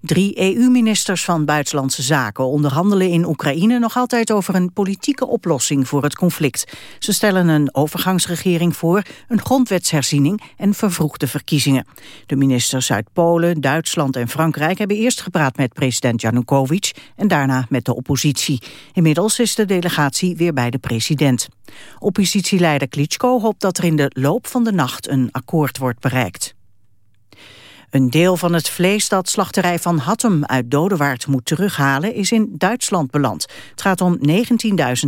Drie EU-ministers van Buitenlandse Zaken onderhandelen in Oekraïne nog altijd over een politieke oplossing voor het conflict. Ze stellen een overgangsregering voor, een grondwetsherziening en vervroegde verkiezingen. De ministers uit Polen, Duitsland en Frankrijk hebben eerst gepraat met president Janukovic en daarna met de oppositie. Inmiddels is de delegatie weer bij de president. Oppositieleider Klitschko hoopt dat er in de loop van de nacht een akkoord wordt bereikt. Een deel van het vlees dat slachterij van Hattem uit Dodewaard moet terughalen is in Duitsland beland. Het gaat om 19.000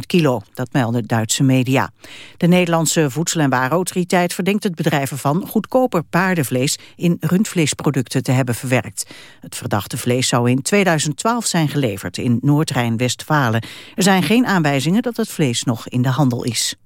kilo, dat melden Duitse media. De Nederlandse Voedsel- en Warenautoriteit verdenkt het bedrijf ervan goedkoper paardenvlees in rundvleesproducten te hebben verwerkt. Het verdachte vlees zou in 2012 zijn geleverd in Noord-Rijn-Westfalen. Er zijn geen aanwijzingen dat het vlees nog in de handel is.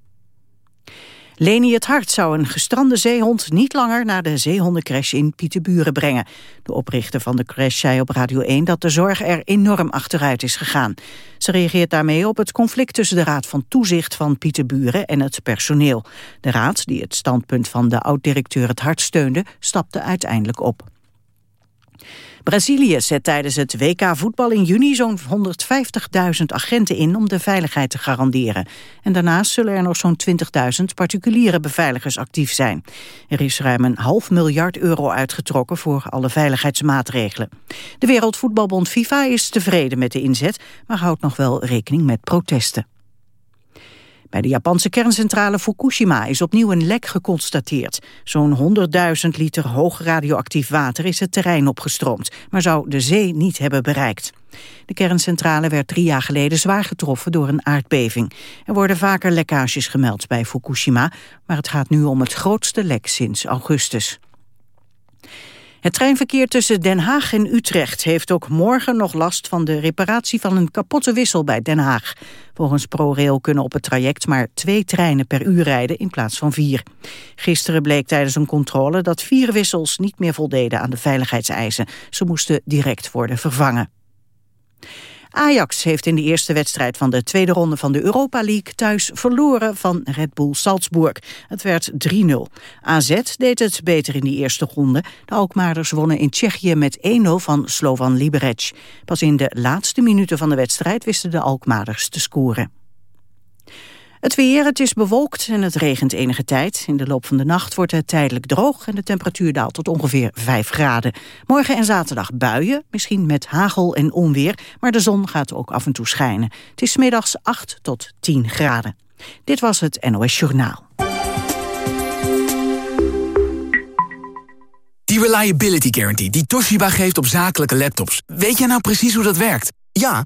Leni het Hart zou een gestrande zeehond niet langer naar de zeehondencrash in Pieterburen brengen. De oprichter van de crash zei op Radio 1 dat de zorg er enorm achteruit is gegaan. Ze reageert daarmee op het conflict tussen de Raad van Toezicht van Pieterburen en het personeel. De raad, die het standpunt van de oud-directeur het Hart steunde, stapte uiteindelijk op. Brazilië zet tijdens het WK voetbal in juni zo'n 150.000 agenten in om de veiligheid te garanderen. En daarnaast zullen er nog zo'n 20.000 particuliere beveiligers actief zijn. Er is ruim een half miljard euro uitgetrokken voor alle veiligheidsmaatregelen. De Wereldvoetbalbond FIFA is tevreden met de inzet, maar houdt nog wel rekening met protesten. Bij de Japanse kerncentrale Fukushima is opnieuw een lek geconstateerd. Zo'n 100.000 liter hoog radioactief water is het terrein opgestroomd, maar zou de zee niet hebben bereikt. De kerncentrale werd drie jaar geleden zwaar getroffen door een aardbeving. Er worden vaker lekkages gemeld bij Fukushima, maar het gaat nu om het grootste lek sinds augustus. Het treinverkeer tussen Den Haag en Utrecht heeft ook morgen nog last van de reparatie van een kapotte wissel bij Den Haag. Volgens ProRail kunnen op het traject maar twee treinen per uur rijden in plaats van vier. Gisteren bleek tijdens een controle dat vier wissels niet meer voldeden aan de veiligheidseisen. Ze moesten direct worden vervangen. Ajax heeft in de eerste wedstrijd van de tweede ronde van de Europa League thuis verloren van Red Bull Salzburg. Het werd 3-0. AZ deed het beter in die eerste ronde. De Alkmaarders wonnen in Tsjechië met 1-0 van Slovan Liberec. Pas in de laatste minuten van de wedstrijd wisten de Alkmaarders te scoren. Het weer, het is bewolkt en het regent enige tijd. In de loop van de nacht wordt het tijdelijk droog... en de temperatuur daalt tot ongeveer 5 graden. Morgen en zaterdag buien, misschien met hagel en onweer... maar de zon gaat ook af en toe schijnen. Het is middags 8 tot 10 graden. Dit was het NOS Journaal. Die Reliability Guarantee die Toshiba geeft op zakelijke laptops. Weet jij nou precies hoe dat werkt? Ja,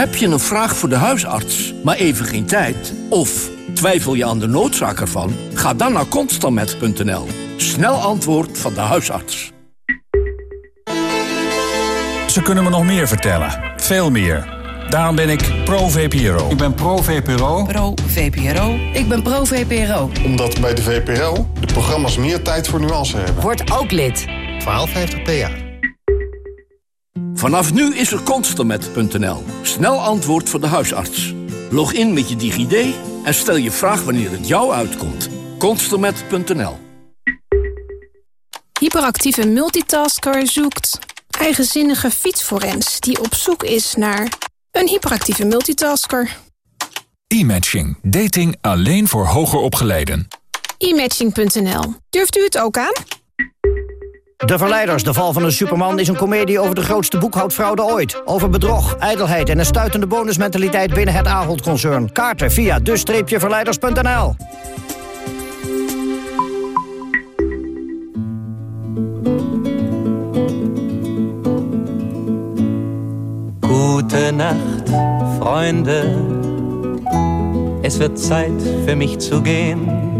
Heb je een vraag voor de huisarts, maar even geen tijd? Of twijfel je aan de noodzaak ervan? Ga dan naar constantmet.nl. Snel antwoord van de huisarts. Ze kunnen me nog meer vertellen. Veel meer. Daarom ben ik pro-VPRO. Ik ben pro-VPRO. Pro-VPRO. Ik ben pro-VPRO. Omdat bij de VPRO de programma's meer tijd voor nuance hebben. Word ook lid. 1250 PA. Vanaf nu is er Constermet.nl. Snel antwoord voor de huisarts. Log in met je DigiD en stel je vraag wanneer het jou uitkomt. Constermet.nl Hyperactieve multitasker zoekt eigenzinnige fietsforens... die op zoek is naar een hyperactieve multitasker. E-matching. Dating alleen voor hoger opgeleiden. E-matching.nl. Durft u het ook aan? De Verleiders, de val van een superman, is een komedie over de grootste boekhoudfraude ooit. Over bedrog, ijdelheid en een stuitende bonusmentaliteit binnen het Ahold-concern. Kaarten via de-verleiders.nl Gute Nacht, Freunde. Es wird Zeit für mich zu gehen.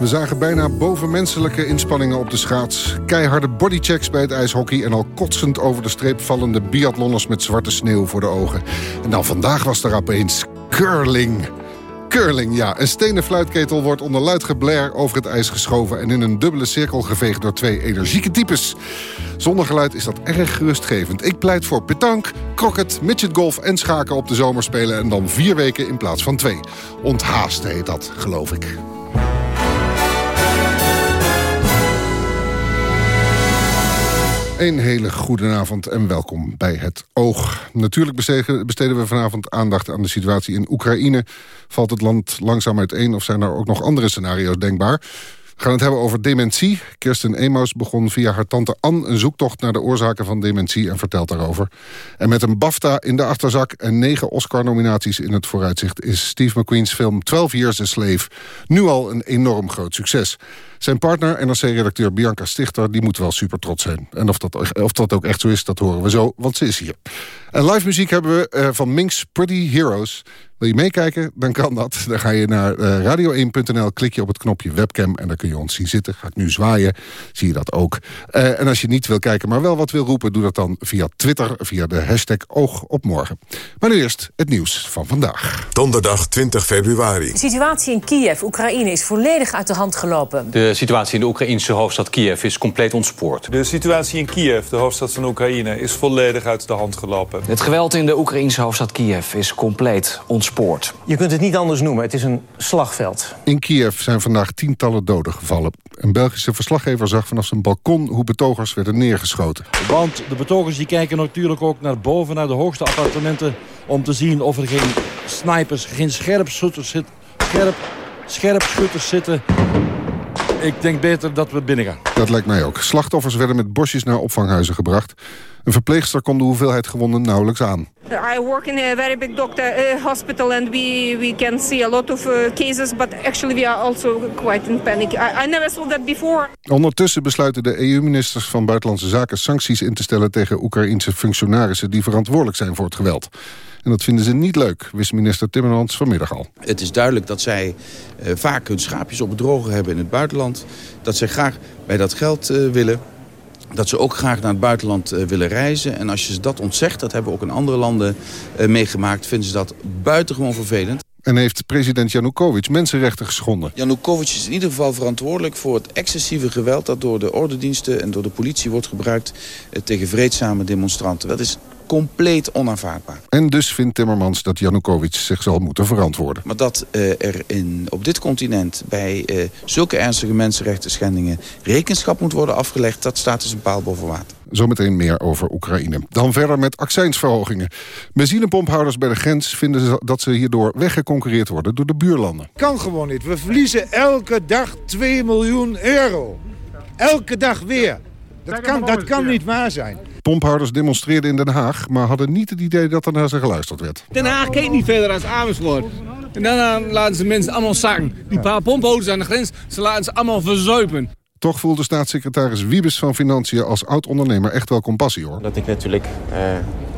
We zagen bijna bovenmenselijke inspanningen op de schaats. Keiharde bodychecks bij het ijshockey... en al kotsend over de streep vallende biathlonners met zwarte sneeuw voor de ogen. En dan vandaag was er opeens curling. Curling, ja. Een stenen fluitketel wordt onder luid geblair over het ijs geschoven... en in een dubbele cirkel geveegd door twee energieke types. Zonder geluid is dat erg gerustgevend. Ik pleit voor petanque, croquet, midgetgolf en schaken op de zomerspelen... en dan vier weken in plaats van twee. Onthaast heet dat, geloof ik. Een hele goede avond en welkom bij Het Oog. Natuurlijk besteden we vanavond aandacht aan de situatie in Oekraïne. Valt het land langzaam uiteen of zijn er ook nog andere scenario's denkbaar? We gaan het hebben over dementie. Kirsten Emaus begon via haar tante Anne een zoektocht naar de oorzaken van dementie en vertelt daarover. En met een BAFTA in de achterzak en negen Oscar-nominaties in het vooruitzicht is Steve McQueen's film 12 Years a Slave nu al een enorm groot succes. Zijn partner, NRC-redacteur Bianca Stichter, die moet wel super trots zijn. En of dat, of dat ook echt zo is, dat horen we zo, want ze is hier. En live muziek hebben we uh, van Minx Pretty Heroes. Wil je meekijken? Dan kan dat. Dan ga je naar uh, radio1.nl, klik je op het knopje webcam... en dan kun je ons zien zitten. Ga ik nu zwaaien, zie je dat ook. Uh, en als je niet wil kijken, maar wel wat wil roepen... doe dat dan via Twitter, via de hashtag Oog op Morgen. Maar nu eerst het nieuws van vandaag. Donderdag 20 februari. De situatie in Kiev, Oekraïne, is volledig uit de hand gelopen. De situatie in de Oekraïnse hoofdstad Kiev is compleet ontspoord. De situatie in Kiev, de hoofdstad van Oekraïne, is volledig uit de hand gelopen. Het geweld in de Oekraïnse hoofdstad Kiev is compleet ontspoord. Je kunt het niet anders noemen, het is een slagveld. In Kiev zijn vandaag tientallen doden gevallen. Een Belgische verslaggever zag vanaf zijn balkon hoe betogers werden neergeschoten. Want de betogers die kijken natuurlijk ook naar boven, naar de hoogste appartementen... om te zien of er geen snipers, geen scherpschutters, zit, scherp, scherpschutters zitten ik denk beter dat we binnen gaan. Dat lijkt mij ook. Slachtoffers werden met bosjes naar opvanghuizen gebracht. Een verpleegster kon de hoeveelheid gewonden nauwelijks aan. I work in a very big doctor uh, hospital and we we can see a lot of uh, cases, but actually we are also quite in panic. I, I never saw that before. Ondertussen besluiten de EU-ministers van Buitenlandse Zaken sancties in te stellen tegen Oekraïense functionarissen die verantwoordelijk zijn voor het geweld. En dat vinden ze niet leuk, wist minister Timmermans vanmiddag al. Het is duidelijk dat zij uh, vaak hun schaapjes op drogen hebben in het buitenland. Dat zij graag bij dat geld uh, willen. Dat ze ook graag naar het buitenland uh, willen reizen. En als je ze dat ontzegt, dat hebben we ook in andere landen meegemaakt... vinden ze dat buitengewoon vervelend. En heeft president Janukovic mensenrechten geschonden? Janukovic is in ieder geval verantwoordelijk voor het excessieve geweld... dat door de ordendiensten en door de politie wordt gebruikt... tegen vreedzame demonstranten. Dat is compleet onaanvaardbaar. En dus vindt Timmermans dat Janukovic zich zal moeten verantwoorden. Maar dat uh, er in, op dit continent bij uh, zulke ernstige mensenrechten schendingen... rekenschap moet worden afgelegd, dat staat dus een paal boven water. Zometeen meer over Oekraïne. Dan verder met accijnsverhogingen. Benzinepomphouders bij de grens vinden dat ze hierdoor weggeconcurreerd worden door de buurlanden. Kan gewoon niet. We verliezen elke dag 2 miljoen euro. Elke dag weer. Dat kan, dat kan niet waar zijn. Pomphouders demonstreerden in Den Haag, maar hadden niet het idee dat er naar ze geluisterd werd. Den Haag keek niet verder als Amersfoort. En daarna laten ze mensen allemaal zakken. Die paar pomphouders aan de grens, ze laten ze allemaal verzuipen. Toch voelde staatssecretaris Wiebes van Financiën als oud-ondernemer echt wel compassie hoor. Dat ik natuurlijk uh,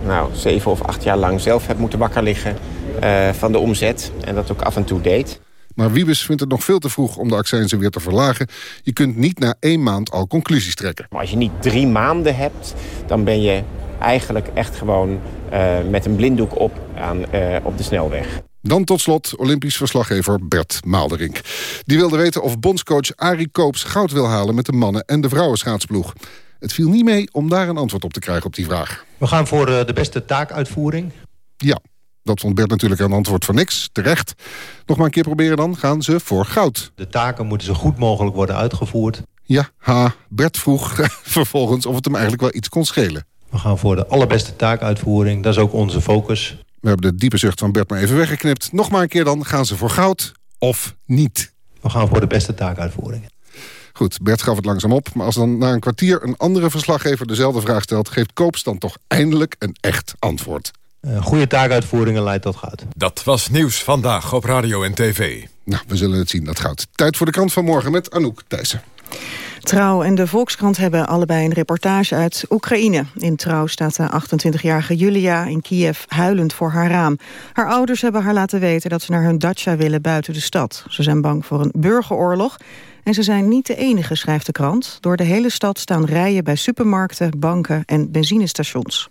nou, zeven of acht jaar lang zelf heb moeten wakker liggen uh, van de omzet. En dat ook af en toe deed. Maar Wiebes vindt het nog veel te vroeg om de accijnzen weer te verlagen. Je kunt niet na één maand al conclusies trekken. Maar als je niet drie maanden hebt, dan ben je eigenlijk echt gewoon uh, met een blinddoek op aan, uh, op de snelweg. Dan tot slot Olympisch verslaggever Bert Maalderink. Die wilde weten of bondscoach Arie Koops goud wil halen... met de mannen- en de vrouwenschaatsploeg. Het viel niet mee om daar een antwoord op te krijgen op die vraag. We gaan voor uh, de beste taakuitvoering. Ja, dat vond Bert natuurlijk een antwoord voor niks, terecht. Nog maar een keer proberen dan, gaan ze voor goud. De taken moeten zo goed mogelijk worden uitgevoerd. Ja, ha, Bert vroeg vervolgens of het hem eigenlijk wel iets kon schelen. We gaan voor de allerbeste taakuitvoering, dat is ook onze focus. We hebben de diepe zucht van Bert maar even weggeknipt. Nog maar een keer dan, gaan ze voor goud of niet? We gaan voor de beste taakuitvoering. Goed, Bert gaf het langzaam op. Maar als dan na een kwartier een andere verslaggever dezelfde vraag stelt... geeft Koops dan toch eindelijk een echt antwoord. Uh, goede taakuitvoeringen leidt tot goud. Dat was nieuws vandaag op radio en tv. Nou, we zullen het zien, dat goud. Tijd voor de krant van morgen met Anouk Thijssen. Trouw en de Volkskrant hebben allebei een reportage uit Oekraïne. In Trouw staat de 28-jarige Julia in Kiev huilend voor haar raam. Haar ouders hebben haar laten weten dat ze naar hun dacha willen buiten de stad. Ze zijn bang voor een burgeroorlog. En ze zijn niet de enige, schrijft de krant. Door de hele stad staan rijen bij supermarkten, banken en benzinestations.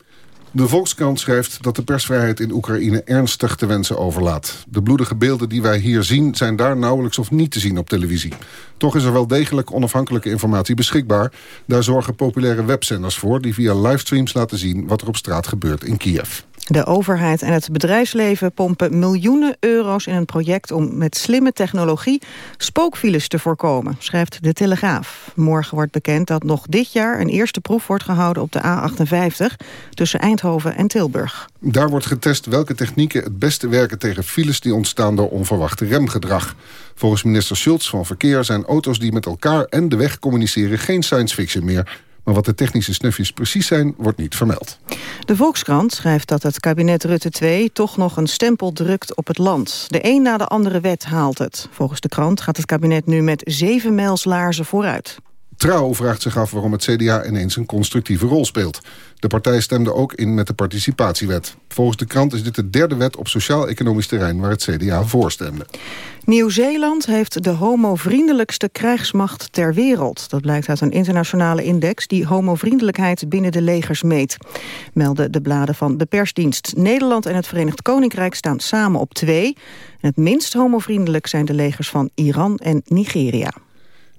De Volkskrant schrijft dat de persvrijheid in Oekraïne ernstig te wensen overlaat. De bloedige beelden die wij hier zien zijn daar nauwelijks of niet te zien op televisie. Toch is er wel degelijk onafhankelijke informatie beschikbaar. Daar zorgen populaire webzenders voor die via livestreams laten zien wat er op straat gebeurt in Kiev. De overheid en het bedrijfsleven pompen miljoenen euro's in een project om met slimme technologie spookfiles te voorkomen, schrijft De Telegraaf. Morgen wordt bekend dat nog dit jaar een eerste proef wordt gehouden op de A58 tussen Eindhoven en Tilburg. Daar wordt getest welke technieken het beste werken tegen files die ontstaan door onverwachte remgedrag. Volgens minister Schultz van Verkeer zijn auto's die met elkaar en de weg communiceren geen science fiction meer maar wat de technische snufjes precies zijn, wordt niet vermeld. De Volkskrant schrijft dat het kabinet Rutte 2 toch nog een stempel drukt op het land. De een na de andere wet haalt het. Volgens de krant gaat het kabinet nu met zeven mijls laarzen vooruit. Trouw vraagt zich af waarom het CDA ineens een constructieve rol speelt. De partij stemde ook in met de participatiewet. Volgens de krant is dit de derde wet op sociaal-economisch terrein waar het CDA voor stemde. Nieuw-Zeeland heeft de homovriendelijkste krijgsmacht ter wereld. Dat blijkt uit een internationale index die homovriendelijkheid binnen de legers meet. Melden de bladen van de persdienst. Nederland en het Verenigd Koninkrijk staan samen op twee. Het minst homovriendelijk zijn de legers van Iran en Nigeria.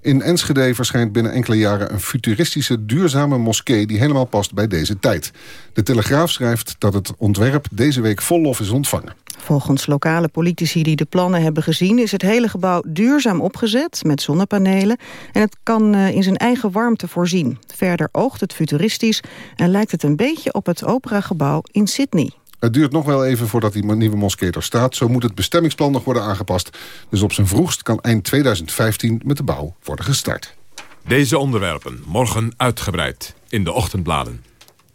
In Enschede verschijnt binnen enkele jaren een futuristische duurzame moskee die helemaal past bij deze tijd. De Telegraaf schrijft dat het ontwerp deze week vol lof is ontvangen. Volgens lokale politici die de plannen hebben gezien... is het hele gebouw duurzaam opgezet met zonnepanelen... en het kan eh, in zijn eigen warmte voorzien. Verder oogt het futuristisch en lijkt het een beetje op het operagebouw in Sydney. Het duurt nog wel even voordat die nieuwe moskee er staat. Zo moet het bestemmingsplan nog worden aangepast. Dus op zijn vroegst kan eind 2015 met de bouw worden gestart. Deze onderwerpen morgen uitgebreid in de ochtendbladen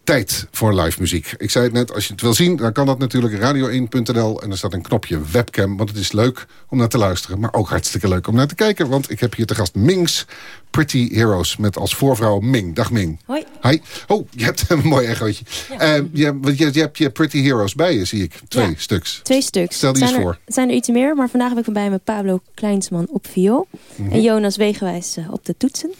tijd voor live muziek. Ik zei het net, als je het wil zien, dan kan dat natuurlijk radio1.nl... en er staat een knopje webcam, want het is leuk om naar te luisteren... maar ook hartstikke leuk om naar te kijken... want ik heb hier te gast Mings Pretty Heroes met als voorvrouw Ming. Dag Ming. Hoi. Hi. Oh, je hebt een mooi echootje. Ja. Uh, je, je, je, hebt je Pretty Heroes bij je, zie ik. Twee stuks. Twee stuks. Stel die eens voor. Er zijn er iets meer, maar vandaag heb ik bij me Pablo Kleinsman op viool... Mhm. en Jonas Wegenwijs eh, op de toetsen.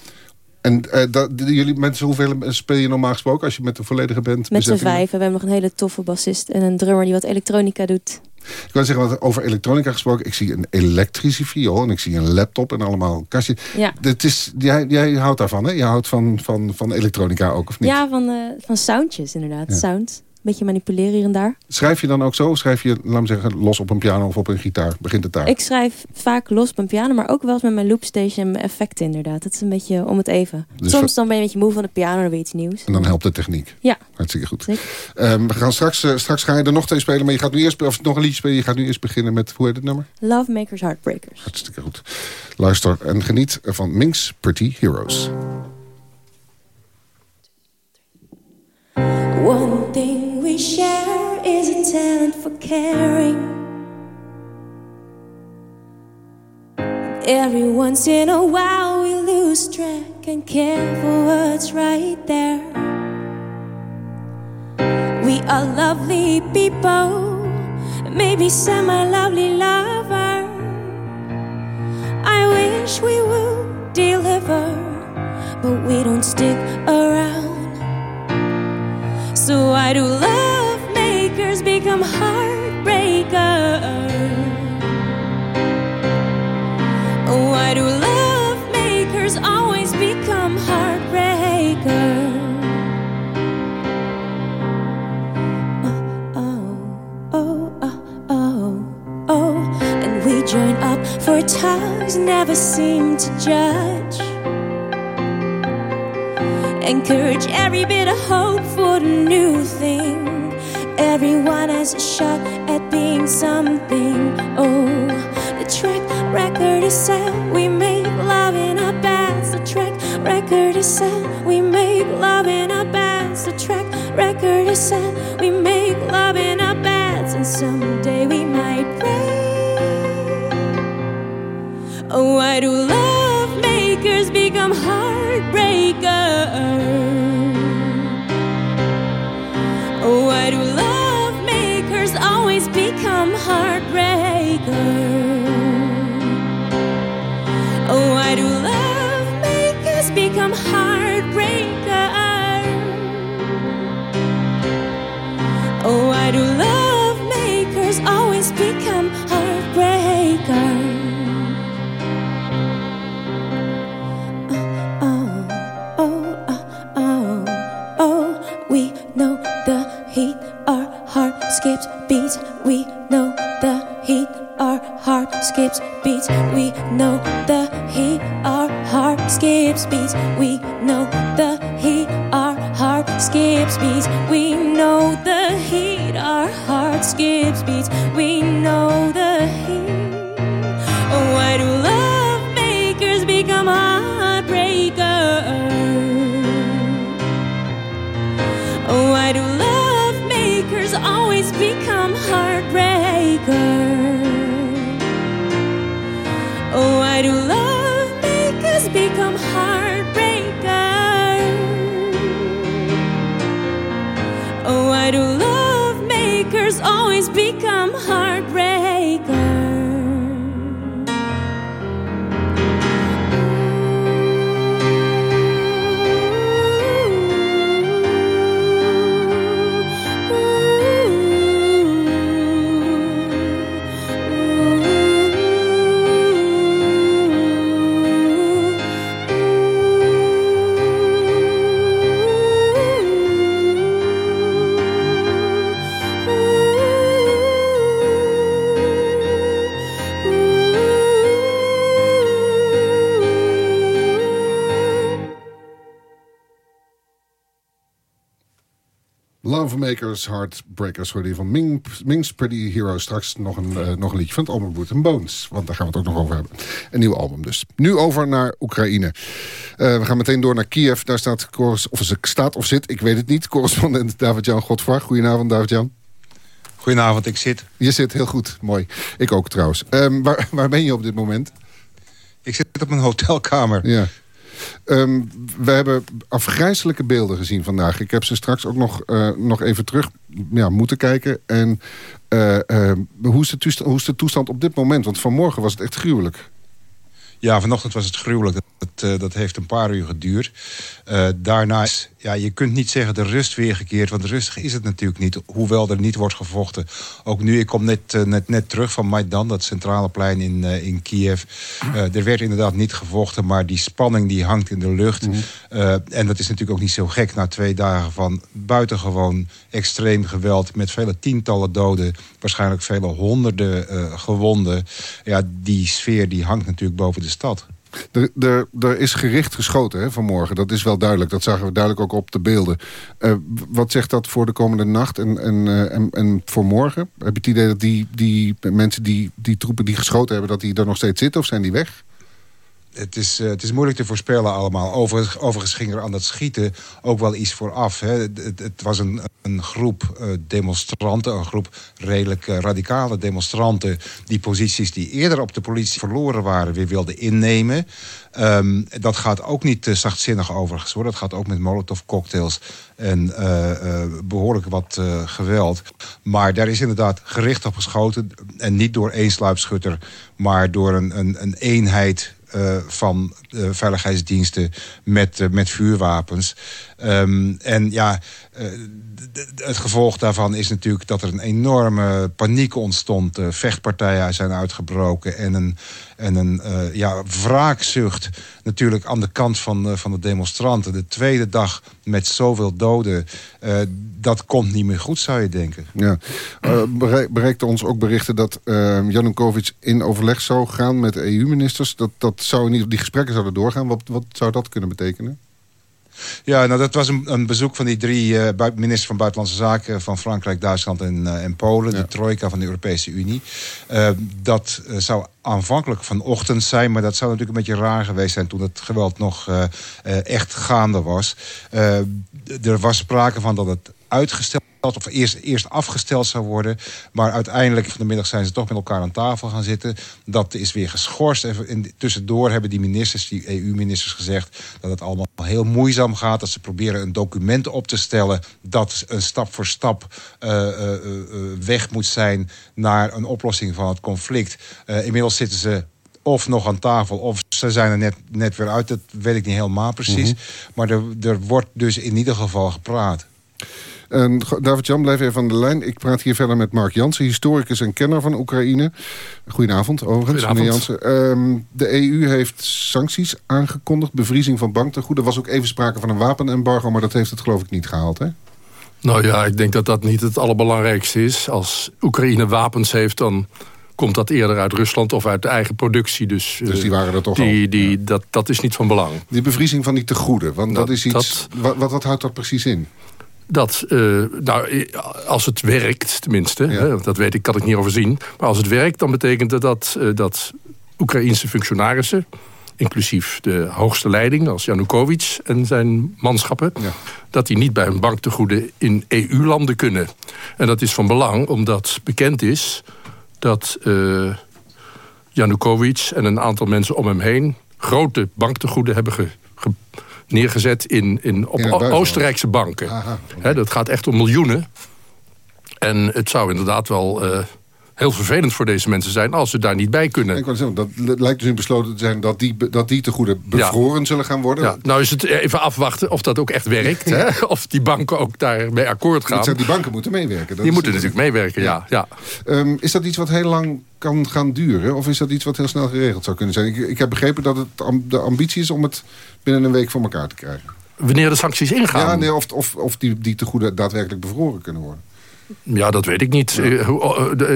En uh, dat, jullie mensen, hoeveel speel je normaal gesproken als je met een volledige band... Met z'n vijf. We hebben nog een hele toffe bassist en een drummer die wat elektronica doet. Ik wil zeggen, over elektronica gesproken. Ik zie een elektrische viool en ik zie een laptop en allemaal kastje. Ja. Het is, jij, jij houdt daarvan, hè? Je houdt van, van, van elektronica ook, of niet? Ja, van, uh, van soundjes inderdaad. Ja. Sound beetje manipuleren hier en daar. Schrijf je dan ook zo? Schrijf je, laat me zeggen, los op een piano of op een gitaar? Begint het daar? Ik schrijf vaak los op een piano, maar ook wel eens met mijn loopstation en mijn effecten inderdaad. Het is een beetje om het even. Dus Soms dan ben je een beetje moe van de piano, dan weet je iets nieuws. En dan helpt de techniek. Ja. Hartstikke goed. Um, we gaan straks, uh, straks ga je er nog twee spelen, maar je gaat nu eerst, of nog een liedje spelen. Je gaat nu eerst beginnen met, hoe heet het nummer? Love Makers Heartbreakers. Hartstikke goed. Luister en geniet van Minx Pretty Heroes. One thing share is a talent for caring. Every once in a while we lose track and care for what's right there. We are lovely people, maybe semi lovely lover. I wish we would deliver, but we don't stick around. So why do love makers become heartbreakers? Why do love makers always become heartbreakers? Oh, oh, oh, oh, oh. And we join up for talks, never seem to judge encourage every bit of hope for the new thing. Everyone has a shot at being something. Oh, the track record is set. We make love in our beds. The track Record is set, we make love in our beds. The track record is set, we make Lovemakers, Heartbreakers, je van Ming, Ming's Pretty Hero. Straks nog een, eh, nog een liedje van het album Root and Bones. Want daar gaan we het ook nog over hebben. Een nieuw album dus. Nu over naar Oekraïne. Eh, we gaan meteen door naar Kiev. Daar staat, of ze staat of zit, ik weet het niet. Correspondent David-Jan Godfra. Goedenavond, David-Jan. Goedenavond, ik zit. Je zit heel goed, mooi. Ik ook trouwens. Ehm, waar, waar ben je op dit moment? Ik zit op mijn hotelkamer. Ja. Ehm, we hebben afgrijzelijke beelden gezien vandaag. Ik heb ze straks ook nog, eh, nog even terug ja, moeten kijken. En eh, ehm, hoe, is de hoe is de toestand op dit moment? Want vanmorgen was het echt gruwelijk. Ja, vanochtend was het gruwelijk. Dat, eh, dat heeft een paar uur geduurd. Eh, daarna is, ja, je kunt niet zeggen de rust weergekeerd. Want rustig is het natuurlijk niet. Hoewel er niet wordt gevochten. Ook nu, ik kom net, eh, net, net terug van Maidan, dat centrale plein in, in Kiev. Er werd inderdaad niet gevochten. Maar die spanning die hangt in de lucht. Eh, en dat is natuurlijk ook niet zo gek. Na twee dagen van buitengewoon extreem geweld. Met vele tientallen doden. Waarschijnlijk vele honderden gewonden. Ja, die sfeer die hangt natuurlijk boven de stad. Er, er, er is gericht geschoten hè, vanmorgen. Dat is wel duidelijk. Dat zagen we duidelijk ook op de beelden. Eh, wat zegt dat voor de komende nacht en, en, eh, en, en voor morgen? Heb je het idee dat die, die mensen, die, die troepen die geschoten hebben... dat die er nog steeds zitten of zijn die weg? Het is, eh, het is moeilijk te voorspellen allemaal. Overigens, ging er aan dat schieten ook wel iets vooraf. Hè. Het, was een, een groep eh, demonstranten, een groep redelijk eh, radicale demonstranten... die posities die eerder op de politie verloren waren weer wilden innemen. Ehm, dat gaat ook niet uh, zachtzinnig overigens. Dat gaat ook met molotov cocktails en eh, eh, behoorlijk wat geweld. Maar daar is inderdaad gericht op geschoten. En niet door één sluipschutter, maar door een, een, een eenheid eh, van uh, veiligheidsdiensten met, uh, met vuurwapens. Um, en ja, het gevolg daarvan is natuurlijk dat er een enorme paniek ontstond. vechtpartijen zijn uitgebroken en een, en een ja, wraakzucht natuurlijk aan de kant van, van de demonstranten. De tweede dag met zoveel doden, dat komt niet meer goed zou je denken. Ja. bereikte ons ook berichten dat Janukovic in overleg zou gaan met EU-ministers. Dat, dat zou niet, die gesprekken zouden doorgaan. Wat, wat zou dat kunnen betekenen? Ja, nou dat was een, een bezoek van die drie uh, ministers van Buitenlandse Zaken... van Frankrijk, Duitsland en, uh, en Polen. De trojka van de Europese Unie. Uh, dat zou aanvankelijk vanochtend zijn... maar dat zou natuurlijk een beetje raar geweest zijn... toen het geweld nog echt gaande was. er was sprake van dat het uitgesteld of eerst, eerst afgesteld zou worden. Maar uiteindelijk van de middag zijn ze toch met elkaar aan tafel gaan zitten. Dat is weer geschorst. En tussendoor hebben die ministers, die EU-ministers gezegd... dat het allemaal heel moeizaam gaat. Dat ze proberen een document op te stellen... dat een stap voor stap uh, uh, uh, weg moet zijn naar een oplossing van het conflict. inmiddels zitten ze of nog aan tafel, of ze zijn er net, net weer uit. Dat weet ik niet helemaal precies. Mm -hmm. Maar er, er wordt dus in ieder geval gepraat. En David-Jan, blijf even aan de lijn. Ik praat hier verder met Mark Jansen, historicus en kenner van Oekraïne. Goedenavond, overigens, meneer Jansen. Um, de EU heeft sancties aangekondigd, bevriezing van banktegoeden. Er was ook even sprake van een wapenembargo, maar dat heeft het geloof ik niet gehaald, hè? Nou ja, ik denk dat dat niet het allerbelangrijkste is. Als Oekraïne wapens heeft, dan komt dat eerder uit Rusland of uit de eigen productie. Dus, dus die waren er toch die, al? Die, dat, dat is niet van belang. Die bevriezing van die tegoeden, want dat, dat is iets... Dat, wat, wat, wat houdt dat precies in? Dat, uh, nou, als het werkt tenminste, ja. hè, dat weet ik, kan ik niet overzien... maar als het werkt, dan betekent het dat, uh, dat Oekraïnse functionarissen... inclusief de hoogste leiding, als Janukovic en zijn manschappen... Ja. dat die niet bij hun banktegoeden in EU-landen kunnen. En dat is van belang, omdat bekend is dat uh, Janukovic en een aantal mensen om hem heen... grote banktegoeden hebben ge, ge neergezet in, in, op in Oostenrijkse banken. Aha, okay. dat gaat echt om miljoenen. En het zou inderdaad wel uh, heel vervelend voor deze mensen zijn... als ze daar niet bij kunnen. Ik zeggen, dat lijkt dus in besloten te zijn... dat die, dat die te goede bevroren ja. zullen gaan worden. Ja. Nou is het even afwachten of dat ook echt werkt. hè? Of die banken ook daarmee akkoord gaan. Zou die banken moeten meewerken. Dat die moeten natuurlijk meewerken, ja. ja. Um, is dat iets wat heel lang kan gaan duren? Of is dat iets wat heel snel geregeld zou kunnen zijn? Ik, ik heb begrepen dat het de ambitie is om het binnen een week voor elkaar te krijgen. Wanneer de sancties ingaan? Ja, nee, of, of, of die, die te goede daadwerkelijk bevroren kunnen worden. Ja, dat weet ik niet. Ja.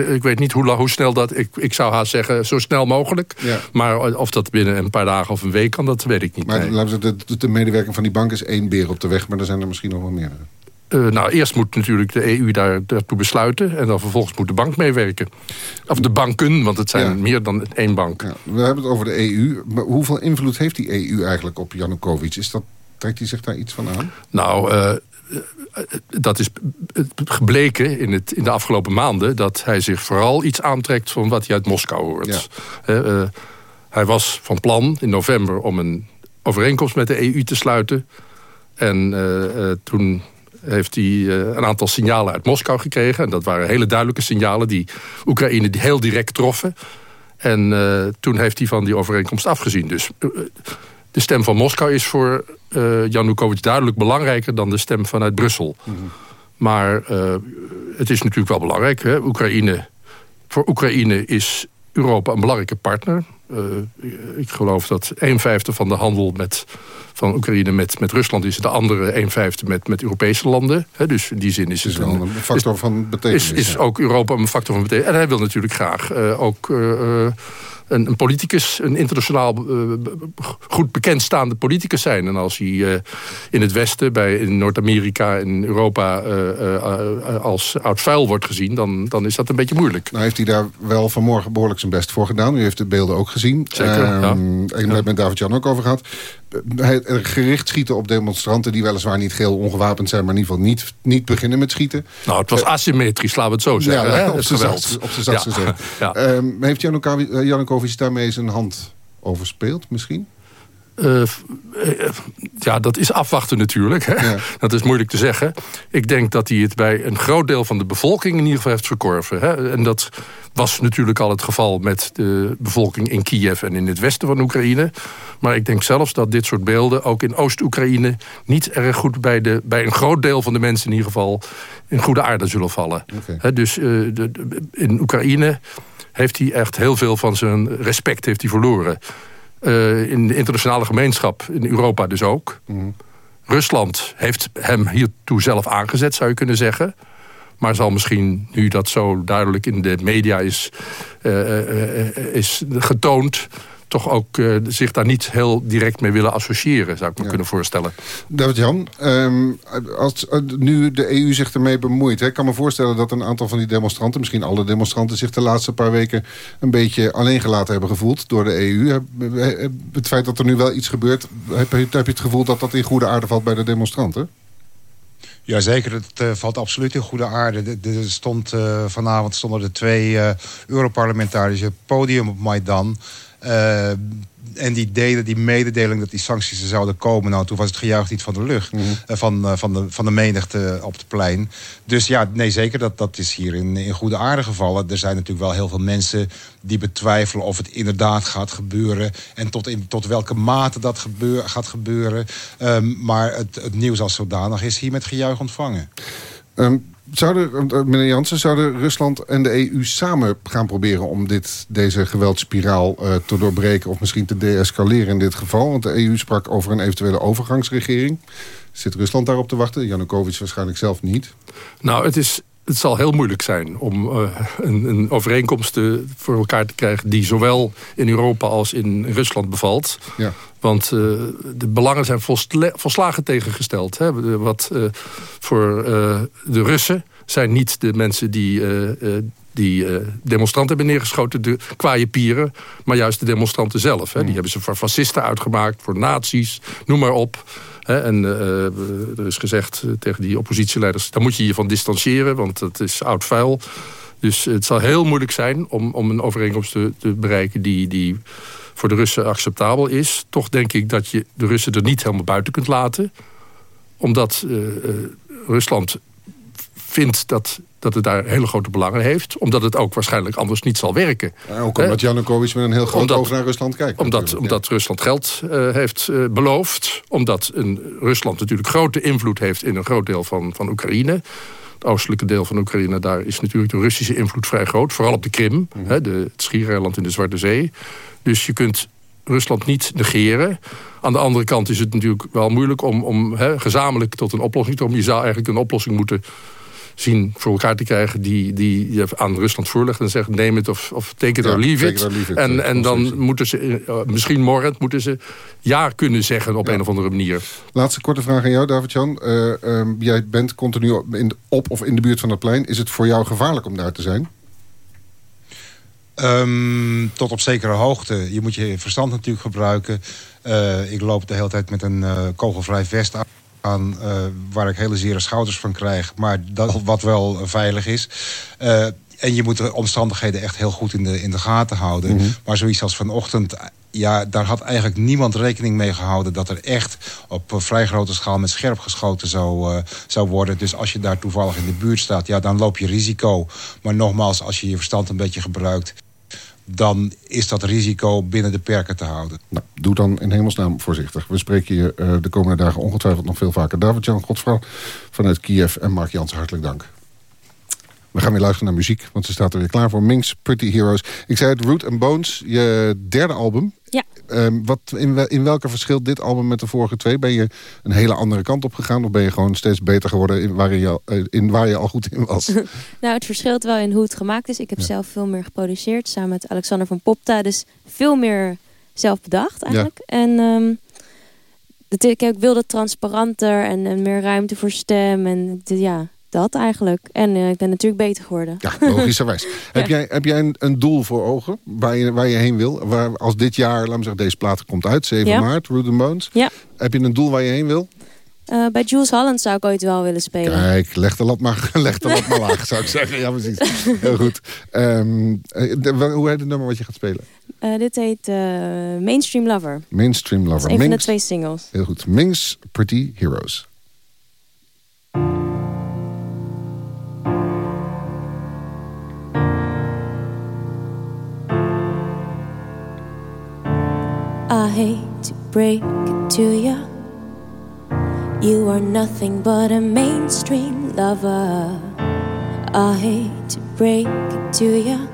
Ik weet niet hoe, hoe snel dat... Ik, ik zou haast zeggen, zo snel mogelijk. Ja. Maar of dat binnen een paar dagen of een week kan, dat weet ik niet. Maar nee. laten we de, de medewerking van die bank is één beer op de weg... maar er zijn er misschien nog wel meerdere. Uh, nou, eerst moet natuurlijk de EU daar, daartoe besluiten... en dan vervolgens moet de bank meewerken. Of de banken, want het zijn ja. meer dan één bank. Ja, we hebben het over de EU. Maar hoeveel invloed heeft die EU eigenlijk op Janukovic? Is dat, trekt hij zich daar iets van aan? Nou, uh, dat is gebleken in, het, in de afgelopen maanden... dat hij zich vooral iets aantrekt van wat hij uit Moskou hoort. Ja. Uh, hij was van plan in november om een overeenkomst met de EU te sluiten. En toen heeft hij uh, een aantal signalen uit Moskou gekregen. En dat waren hele duidelijke signalen die Oekraïne heel direct troffen. En uh, toen heeft hij van die overeenkomst afgezien. Dus uh, de stem van Moskou is voor Janukovic duidelijk belangrijker... dan de stem vanuit Brussel. Mm -hmm. Maar het is natuurlijk wel belangrijk. Hè? Oekraïne, voor Oekraïne is Europa een belangrijke partner. ik geloof dat een vijfde van de handel met van Oekraïne met, met Rusland is de andere een vijfde met, met Europese landen. He, dus in die zin is het is een, een, factor is, van betekenis. Is, is ja. ook Europa een factor van betekenis. En hij wil natuurlijk graag uh, ook een, een, politicus, een internationaal uh, goed bekendstaande politicus zijn. En als hij in het Westen, bij, in Noord-Amerika en Europa als oud vuil wordt gezien, dan, dan is dat een beetje moeilijk. Nou heeft hij daar wel vanmorgen behoorlijk zijn best voor gedaan. U heeft de beelden ook gezien. Zeker, ja. En daar hebben met David-Jan ook over gehad gericht schieten op demonstranten... die weliswaar niet geheel ongewapend zijn... maar in ieder geval niet, niet beginnen met schieten. Nou, het was asymmetrisch, laten we het zo zeggen. Ja, op zijn zachtst gezegd. Ja. Um, heeft Janukovic daarmee zijn hand overspeeld misschien? Uh, ja, dat is afwachten natuurlijk. Hè? Ja. Dat is moeilijk te zeggen. Ik denk dat hij het bij een groot deel van de bevolking in ieder geval heeft verkorven. Hè? En dat was natuurlijk al het geval met de bevolking in Kiev en in het westen van Oekraïne. Maar ik denk zelfs dat dit soort beelden ook in Oost-Oekraïne niet erg goed bij, de, bij een groot deel van de mensen in ieder geval in goede aarde zullen vallen. Okay. Hè, dus uh, de, de, in Oekraïne heeft hij echt heel veel van zijn respect heeft hij verloren. Uh, in de internationale gemeenschap, in Europa dus ook. Mm. Rusland heeft hem hiertoe zelf aangezet, zou je kunnen zeggen. Maar zal misschien, nu dat zo duidelijk in de media is, uh, uh, is getoond toch ook uh, zich daar niet heel direct mee willen associëren, zou ik me kunnen voorstellen. David-Jan, um, als nu de EU zich ermee bemoeit... Hè, ik kan me voorstellen dat een aantal van die demonstranten... misschien alle demonstranten zich de laatste paar weken... een beetje alleen gelaten hebben gevoeld door de EU. Het feit dat er nu wel iets gebeurt... heb je, heb je het gevoel dat dat in goede aarde valt bij de demonstranten? Jazeker, het uh, valt absoluut in goede aarde. Er stond, uh, vanavond stonden er twee uh, Europarlementariërs podium op Maidan. En die deden die mededeling dat die sancties er zouden komen. Nou, toen was het gejuich niet van de lucht. Mhm. van, van, de, van de menigte op het plein. Dus ja, nee, zeker, dat, dat is hier in, in goede aarde gevallen. Er zijn natuurlijk wel heel veel mensen die betwijfelen of het inderdaad gaat gebeuren. En tot, in, tot welke mate dat gebeur, gaat gebeuren. Um, maar het, het nieuws als zodanig is hier met gejuich ontvangen. Um, zouden, eh, meneer Jansen, zouden Rusland en de EU samen gaan proberen... om dit, deze geweldspiraal uh, te doorbreken of misschien te deescaleren in dit geval? Want de EU sprak over een eventuele overgangsregering. Zit Rusland daarop te wachten? Janukovic waarschijnlijk zelf niet. Nou, het is het zal heel moeilijk zijn om uh, een, een, overeenkomst te, voor elkaar te krijgen... die zowel in Europa als in Rusland bevalt. Ja. Want uh, de belangen zijn volslagen tegengesteld. Hè. Wat uh, voor de Russen zijn niet de mensen die die demonstranten hebben neergeschoten, de kwaaie pieren... maar juist de demonstranten zelf. Hè. Die mm. hebben ze voor fascisten uitgemaakt, voor nazi's, noem maar op en uh, er is gezegd eh, tegen die oppositieleiders... daar moet je je van distancieren, want het is oud vuil. Dus het zal heel moeilijk zijn om, om een overeenkomst te, te bereiken... Die, die voor de Russen acceptabel is. Toch denk ik dat je de Russen er niet helemaal buiten kunt laten. Omdat Rusland vindt dat dat het daar hele grote belangen heeft. Omdat het ook waarschijnlijk anders niet zal werken. Ja, ook omdat Janukovic met een heel groot omdat, oog naar Rusland kijkt. Omdat, omdat Rusland geld uh, heeft uh, beloofd. Omdat een, Rusland natuurlijk grote invloed heeft in een groot deel van, van Oekraïne. Het oostelijke deel van Oekraïne, daar is natuurlijk de Russische invloed vrij groot. Vooral op de Krim, mm -hmm. de, het schiereiland in de Zwarte Zee. Dus je kunt Rusland niet negeren. Aan de andere kant is het natuurlijk wel moeilijk om, om he, gezamenlijk tot een oplossing te komen. Je zou eigenlijk een oplossing moeten zien voor elkaar te krijgen... die, die je aan Rusland voorlegt en zegt neem het of, of take it or leave it. En, eh, en dan moeten ze, uh, misschien morgen moeten ze ja kunnen zeggen op een of andere manier. Laatste korte vraag aan jou, David-Jan. Uh, uh, jij bent continu in, op of in de buurt van het plein. Is het voor jou gevaarlijk om daar te zijn? Um, tot op zekere hoogte. Je moet je verstand natuurlijk gebruiken. Uh, ik loop de hele tijd met een uh, kogelvrij vest aan aan uh, waar ik hele zere schouders van krijg. Maar dat, wat wel veilig is. Uh, en je moet de omstandigheden echt heel goed in de, in de gaten houden. Mm -hmm. Maar zoiets als vanochtend... Ja, daar had eigenlijk niemand rekening mee gehouden... dat er echt op vrij grote schaal met scherp geschoten zou, uh, zou worden. Dus als je daar toevallig in de buurt staat... ja, dan loop je risico. Maar nogmaals, als je je verstand een beetje gebruikt dan is dat risico binnen de perken te houden. Nou, doe dan in hemelsnaam voorzichtig. We spreken je uh, de komende dagen ongetwijfeld nog veel vaker. David-Jan Godfrouw vanuit Kiev en Mark Jansen, hartelijk dank. We gaan weer luisteren naar muziek, want ze staat er weer klaar voor. Minx, Pretty Heroes. Ik zei het, Root and Bones, je derde album. Ja. Um, wat, in, in welke verschilt dit album met de vorige twee? Ben je een hele andere kant op gegaan? Of ben je gewoon steeds beter geworden in waar je, eh, in waar je al goed in was? nou, het verschilt wel in hoe het gemaakt is. Ik heb ja. zelf veel meer geproduceerd samen met Alexander van Popta. Dus veel meer zelf bedacht eigenlijk. Ja. En um, ik wilde transparanter en, en, meer ruimte voor stem. En ja, dat eigenlijk. En uh, ik ben natuurlijk beter geworden. Ja, logischerwijs. ja. Heb jij, heb jij een, een, doel voor ogen waar je, waar je heen wil? Waar, als dit jaar, laat me zeggen, deze plaat komt uit, 7 ja. maart, and Bones. Ja. Heb je een doel waar je heen wil? Uh, bij Jules Holland zou ik ooit wel willen spelen. Kijk, leg de lat maar, leg de lat maar laag, zou ik zeggen. Ja, precies. Heel goed. Um, de, hoe heet het nummer wat je gaat spelen? Uh, dit heet Mainstream Lover. Mainstream Lover. Dat is een Minx, van de twee singles. Heel goed. Minx Pretty Heroes. I hate to break it to you. You are nothing but a mainstream lover. I hate to break it to you,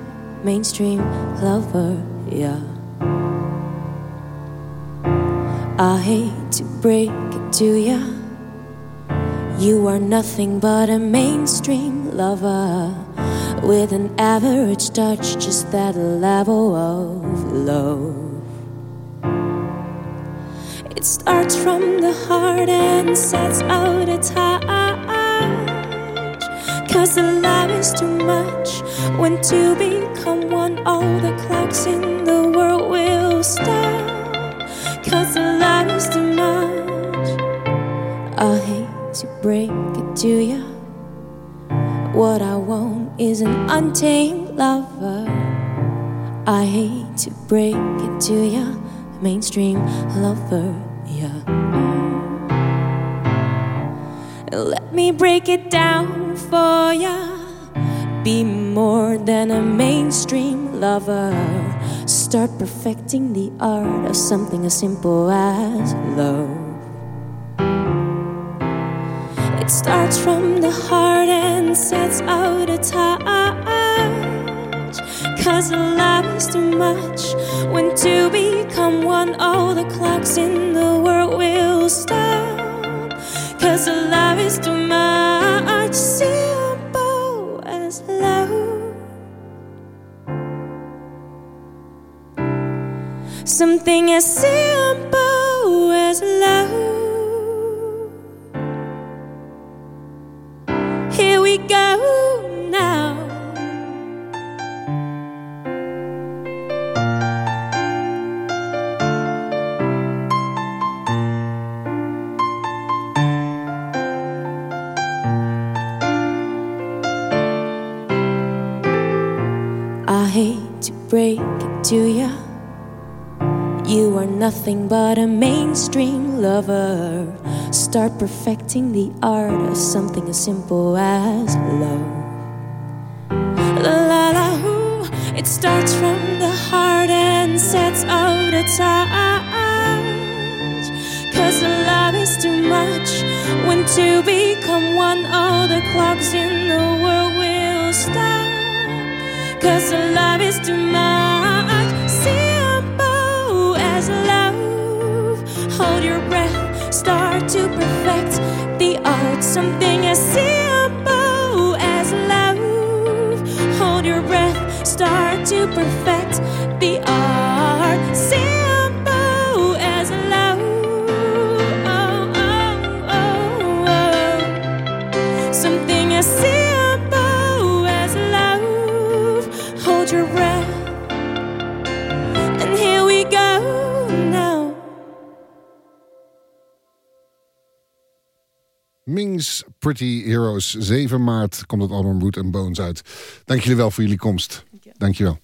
mainstream lover, yeah. I hate to break it to you. You are nothing but a mainstream lover with an average touch, just that level of love. It starts from the heart and sets out a touch. Cause the love is too much. When two become one, all the clocks in the world will stop. Cause the love is too much. I hate to break it to you. What I want is an untamed lover. I hate to break it to you, mainstream lover, yeah. Let me break it down for ya. Be more than a mainstream lover. Start perfecting the art of something as simple as love. It starts from the heart and sets out a touch. Cause love is too much. When two become one, all the clocks in the world will stop. Cause love is too much. Simple as love. Something as simple as love. Here we go break it to ya. You are nothing but a mainstream lover. Start perfecting the art of something as simple as love. La la la, it starts from the heart and sets out a touch. Cause love is too much. When two become one, all the clocks in the world will stop. Cause love is too much. Simple as love. Hold your breath, start to perfect the art. Something as simple as love. Hold your breath, start to perfect Pretty Heroes. 7 maart komt het album Root and Bones uit. Dank jullie wel voor jullie komst. Dank je wel.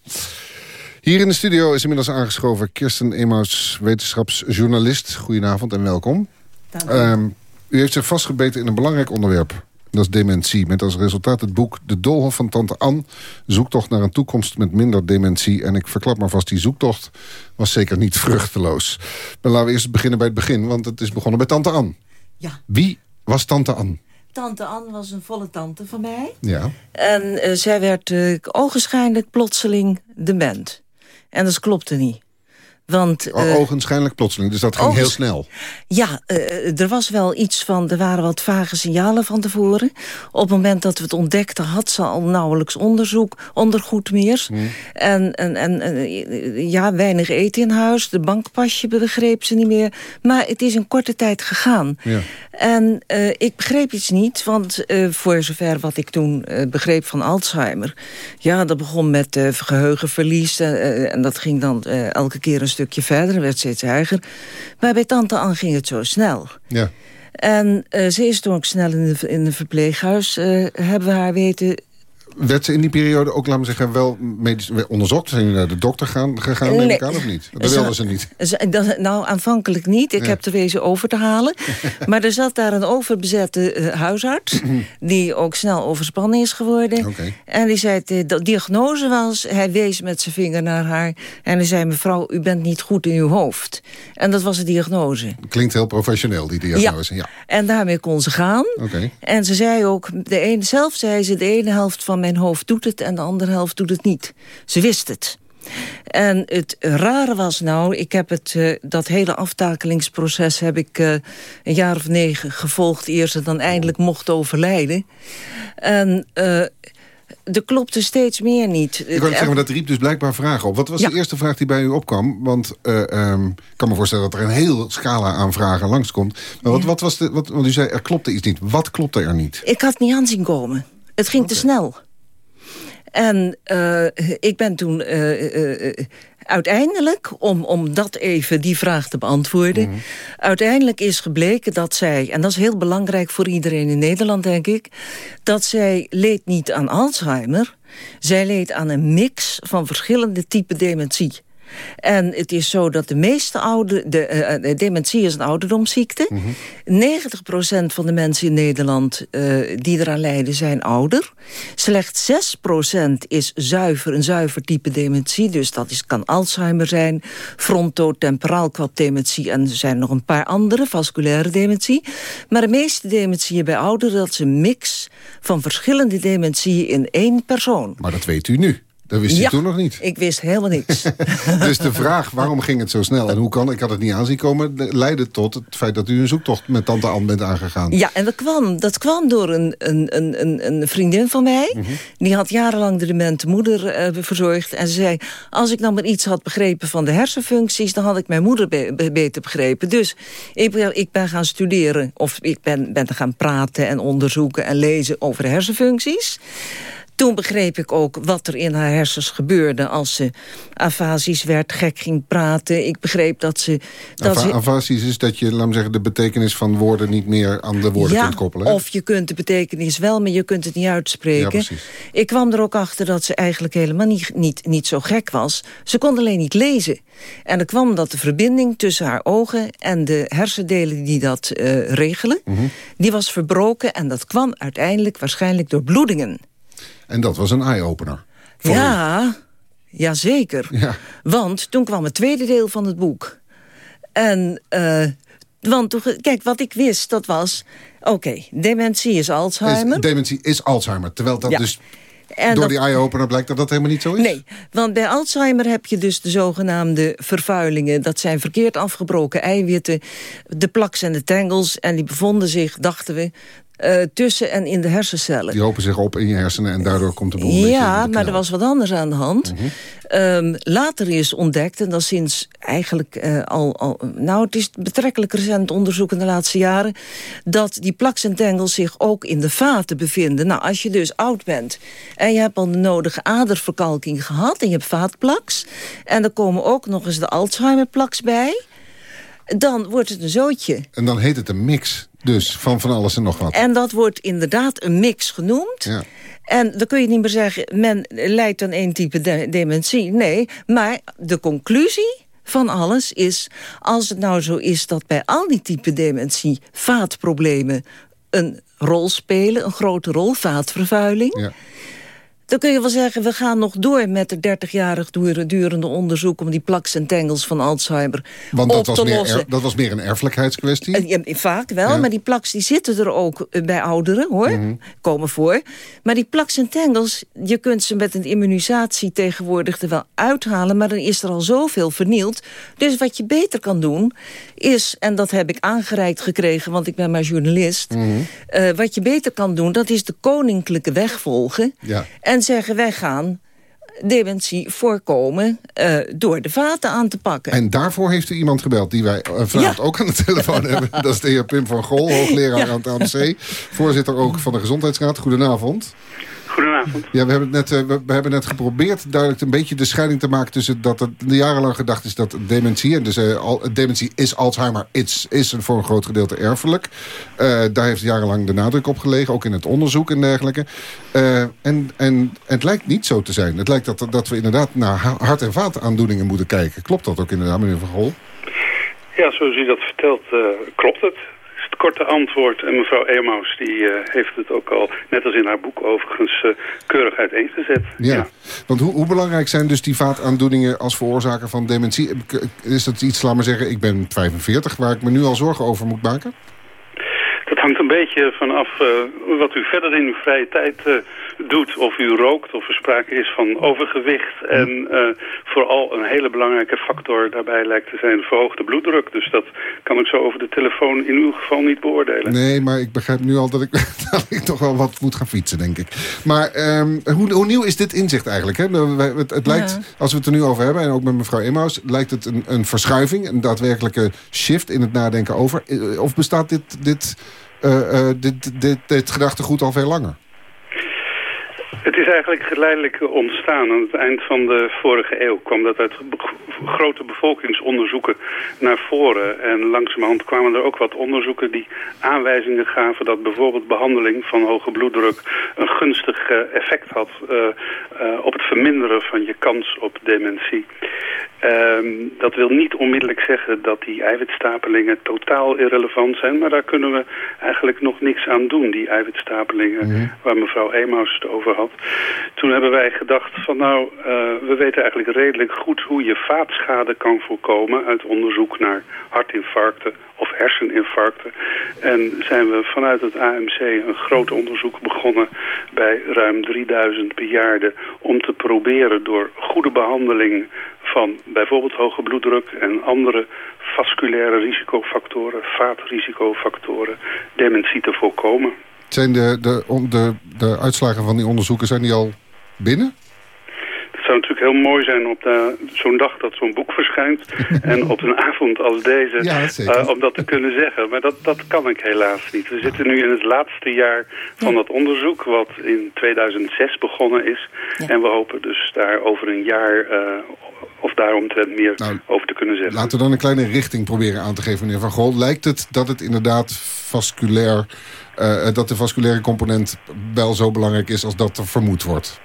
Hier in de studio is inmiddels aangeschoven Kirsten Emaus, wetenschapsjournalist. Goedenavond en welkom. Dank u. Ehm, u heeft zich vastgebeten in een belangrijk onderwerp. Dat is dementie. Met als resultaat het boek De Doolhof van Tante Anne. Zoektocht naar een toekomst met minder dementie. En ik verklap maar vast, die zoektocht was zeker niet vruchteloos. Maar laten we eerst beginnen bij het begin. Want het is begonnen bij Tante Anne. Ja. Wie was Tante Anne? Tante Anne was een volle tante van mij. Ja. En eh, zij werd uh, ogenschijnlijk plotseling dement. En dat klopte niet. Want, uh, Ogenschijnlijk plotseling, dus dat ging ogens... heel snel. Ja, uh, er was wel iets van, er waren wat vage signalen van tevoren. Op het moment dat we het ontdekten had ze al nauwelijks onderzoek, ondergoed meer. Hmm. En, en, en uh, ja, weinig eten in huis, de bankpasje begreep ze niet meer. Maar het is een korte tijd gegaan. Ja. En ik begreep iets niet, want voor zover wat ik toen begreep van Alzheimer... ja, dat begon met geheugenverlies en dat ging dan elke keer een stukje verder, werd steeds erger. Maar bij tante Anne ging het zo snel. Ja. En uh, ze is toen ook snel in de, in de verpleeghuis, uh, hebben we haar weten... Werd ze in die periode ook, laten we zeggen, wel medisch onderzocht? Zijn naar de dokter gaan, gegaan, neem ik aan, of niet? Dat wilden ze niet. Dat, nou, aanvankelijk niet. Ik ja. heb te wezen over te halen. maar er zat daar een overbezette uh, huisarts... die ook snel overspannen is geworden. Okay. En die zei, de, de diagnose was... hij wees met zijn vinger naar haar... en hij zei, mevrouw, u bent niet goed in uw hoofd. En dat was de diagnose. Klinkt heel professioneel, die diagnose. Ja. ja. En daarmee kon ze gaan. Okay. En ze zei ook, de ene, zelf zei ze... de ene helft van mijn hoofd doet het en de andere helft doet het niet. Ze wist het. En het rare was nou, ik heb het, uh, dat hele aftakelingsproces heb ik uh, een jaar of negen gevolgd... eer ze dan eindelijk mocht overlijden. En uh, er klopte steeds meer niet. Ik wou zeggen, maar dat riep dus blijkbaar vragen op. Wat was Ja. de eerste vraag die bij u opkwam? Want eh, ehm, ik kan me voorstellen dat er een heel scala aan vragen langskomt. Maar wat, wat was de, wat, want u zei, er klopte iets niet. Wat klopte er niet? Ik had niet aanzien komen. Het ging te snel. En eh, ik ben toen eh, eh, uiteindelijk, om, om dat even, die vraag te beantwoorden... uiteindelijk is gebleken dat zij, en dat is heel belangrijk voor iedereen in Nederland, denk ik... dat zij leed niet aan Alzheimer, zij leed aan een mix van verschillende typen dementie. En het is zo dat de meeste oude, de, eh, eh, dementie is een ouderdomsziekte. 90% van de mensen in Nederland eh, die eraan lijden zijn ouder. Slechts 6% is zuiver, een zuiver type dementie. Dus dat is, kan Alzheimer zijn, frontotemporaal dementie... en er zijn nog een paar andere, vasculaire dementie. Maar de meeste dementieën bij ouderen... dat is een mix van verschillende dementieën in één persoon. Maar dat weet u nu. Dat wist u Ja, toen nog niet. ik wist helemaal niks. Dus de vraag waarom ging het zo snel en hoe kan, ik had het niet aanzien komen... de- leidde tot het feit dat u een zoektocht met tante Anne bent aangegaan. Ja, en dat kwam, dat kwam door een, een, een, een, vriendin van mij. Die had jarenlang de demente moeder eh, verzorgd. En ze zei, als ik nou maar iets had begrepen van de hersenfuncties... dan had ik mijn moeder be- be- beter begrepen. Dus ik, ben- ik ben gaan studeren, of ik ben, ben gaan praten... en onderzoeken en lezen over hersenfuncties. Toen begreep ik ook wat er in haar hersens gebeurde... als ze afasisch werd, gek ging praten. Ik begreep dat ze... Dat is dat je, laat me zeggen, de betekenis van woorden niet meer aan de woorden ja, kunt koppelen. hè? of je kunt de betekenis wel, maar je kunt het niet uitspreken. Ja, precies. ik kwam er ook achter dat ze eigenlijk helemaal niet, niet, niet zo gek was. Ze kon alleen niet lezen. En er kwam dat de verbinding tussen haar ogen en de hersendelen die dat eh, regelen... Mhm. die was verbroken en dat kwam uiteindelijk waarschijnlijk door bloedingen. En dat was een eye-opener. Ja, ja zeker. Ja. Want toen kwam het tweede deel van het boek. En, eh, want kijk, wat ik wist, dat was... Oké, dementie is Alzheimer. Is, dementie is Alzheimer. Terwijl dat Ja. dus En door dat- die eye-opener blijkt dat dat helemaal niet zo is? Nee, want bij Alzheimer heb je dus de zogenaamde vervuilingen. Dat zijn verkeerd afgebroken eiwitten, de plaks en de tangles. En die bevonden zich, dachten we, eh, tussen en in de hersencellen. Die hopen zich op in je hersenen en daardoor komt de boel Ja, de maar er was wat anders aan de hand. Ehm, later is ontdekt, en dat is sinds eigenlijk eh, al, al... Nou, het is betrekkelijk recent onderzoek in de laatste jaren... dat die plaks en tangles zich ook in de vaten bevinden. Nou, als je dus oud bent en je hebt al de nodige aderverkalking gehad... en je hebt vaatplaks, en er komen ook nog eens de Alzheimer-plaks bij... dan wordt het een zootje. En dan heet het een mix dus van van alles en nog wat. En dat wordt inderdaad een mix genoemd. Ja. En dan kun je niet meer zeggen, men leidt aan één type de- dementie. Nee, maar de conclusie van alles is... als het nou zo is dat bij al die type dementie vaatproblemen een rol spelen, een grote rol, vaatvervuiling... Ja. Dan kun je wel zeggen, we gaan nog door met de 30-jarig duren- durende onderzoek... om die plaks en tangles van Alzheimer Want op dat was, te meer lossen. er- dat was meer een erfelijkheidskwestie. Eh, ja, vaak wel, Ja. maar die plaks die zitten er ook eh, bij ouderen, hoor. Mhm. Komen voor. Maar die plaks en tangles, je kunt ze met een immunisatie tegenwoordig er wel uithalen... maar dan is er al zoveel vernield. Dus wat je beter kan doen is, en dat heb ik aangereikt gekregen... want ik ben maar journalist... Mhm. eh, wat je beter kan doen, dat is de koninklijke weg volgen... Ja. en zeggen, wij gaan dementie voorkomen eh, door de vaten aan te pakken. En daarvoor heeft u iemand gebeld die wij vanavond Ja. ook aan de telefoon hebben. Dat is de heer Pim van Gol, hoogleraar Ja. aan het AMC. Voorzitter ook van de Gezondheidsraad. Goedenavond. Goedenavond. Ja, we hebben, net, eh, we, we hebben net geprobeerd duidelijk een beetje de scheiding te maken... tussen dat het jarenlang gedacht is dat dementie... en dus eh, al, dementie is Alzheimer, is, is een voor een groot gedeelte erfelijk. Eh, daar heeft jarenlang de nadruk op gelegen, ook in het onderzoek en dergelijke. En, en, en het lijkt niet zo te zijn. Het lijkt dat, dat we inderdaad naar ha- hart- en vaataandoeningen moeten kijken. Klopt dat ook inderdaad, meneer Van Gol? Ja, zoals u dat vertelt, klopt het. Het korte antwoord. En mevrouw Emaus die, eh, heeft het ook al, net als in haar boek overigens, eh, keurig uiteengezet. Ja, want hoe, hoe belangrijk zijn dus die vaataandoeningen als veroorzaker van dementie? Is dat iets, laat maar zeggen, ik ben 45, waar ik me nu al zorgen over moet maken? Beetje vanaf uh, wat u verder in uw vrije tijd uh, doet. Of u rookt, of er sprake is van overgewicht. En uh, vooral een hele belangrijke factor daarbij lijkt te zijn verhoogde bloeddruk. Dus dat kan ik zo over de telefoon in uw geval niet beoordelen. Nee, maar ik begrijp nu al dat ik, dat ik toch wel wat moet gaan fietsen, denk ik. Maar um, hoe, hoe, nieuw is dit inzicht eigenlijk? Hè? Het, het lijkt, ja. als we het er nu over hebben, en ook met mevrouw Emmaus... lijkt het een, een verschuiving, een daadwerkelijke shift in het nadenken over. Of bestaat dit... dit dit, dit, dit gedachtegoed al veel langer? Het is eigenlijk geleidelijk ontstaan. Aan het eind van de vorige eeuw kwam dat uit grote bevolkingsonderzoeken naar voren. En langzamerhand kwamen er ook wat onderzoeken die aanwijzingen gaven... dat bijvoorbeeld behandeling van hoge bloeddruk een gunstig effect had... Op het verminderen van je kans op dementie. Um, dat wil niet onmiddellijk zeggen dat die eiwitstapelingen totaal irrelevant zijn. Maar daar kunnen we eigenlijk nog niks aan doen, die eiwitstapelingen mm -hmm. waar mevrouw Emaus het over had. Toen hebben wij gedacht van nou, uh, we weten eigenlijk redelijk goed hoe je vaatschade kan voorkomen uit onderzoek naar hartinfarcten of herseninfarcten. En zijn we vanuit het AMC een groot onderzoek begonnen bij ruim 3000 bejaarden om te proberen door goede behandeling van bijvoorbeeld hoge bloeddruk en andere vasculaire risicofactoren, vaatrisicofactoren, dementie te voorkomen. Zijn de, de, de, de uitslagen van die onderzoeken zijn die al binnen? Natuurlijk heel mooi zijn op zo'n dag dat zo'n boek verschijnt... en op een avond als deze, ja, uh, om dat te kunnen zeggen. Maar dat, dat kan ik helaas niet. We zitten nu in het laatste jaar van dat onderzoek... wat in 2006 begonnen is. Ja. En we hopen dus daar over een jaar... Uh, of daaromtrent meer nou, over te kunnen zeggen. Laten we dan een kleine richting proberen aan te geven, meneer Van Gol. Lijkt het dat het inderdaad vasculair... Uh, dat de vasculaire component wel zo belangrijk is als dat er vermoed wordt?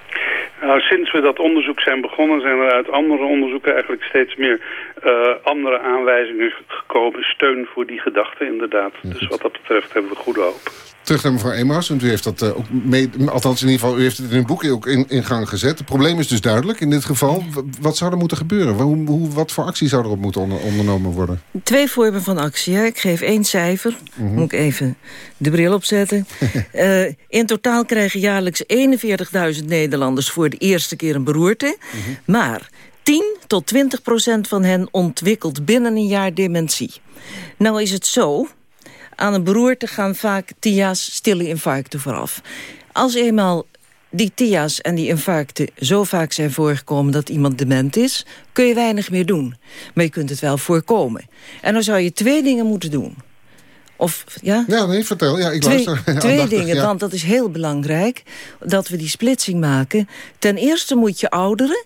Nou, sinds we dat onderzoek zijn begonnen zijn er uit andere onderzoeken eigenlijk steeds meer uh, andere aanwijzingen gekomen. Steun voor die gedachte inderdaad. Ja, dus wat dat betreft hebben we goede hoop. Terug naar mevrouw Emaus, want u heeft dat uh, ook mee, althans in ieder geval, u heeft het in een boekje ook in, in gang gezet. Het probleem is dus duidelijk in dit geval. Wat zou er moeten gebeuren? Hoe, hoe, wat voor actie zou erop moeten onder, ondernomen worden? Twee vormen van actie. Hè. Ik geef één cijfer. Mm -hmm. Moet ik even de bril opzetten. uh, in totaal krijgen jaarlijks 41.000 Nederlanders voor de eerste keer een beroerte. Mm -hmm. Maar 10 tot 20 procent van hen ontwikkelt binnen een jaar dementie. Nou is het zo, aan een beroerte gaan vaak TIA's, stille infarcten vooraf. Als eenmaal die TIA's en die infarcten zo vaak zijn voorgekomen dat iemand dement is, kun je weinig meer doen. Maar je kunt het wel voorkomen. En dan zou je twee dingen moeten doen. Of, ja? ja, nee, vertel. Ja, ik twee, luister. Twee dingen, ja. want dat is heel belangrijk. Dat we die splitsing maken. Ten eerste moet je ouderen...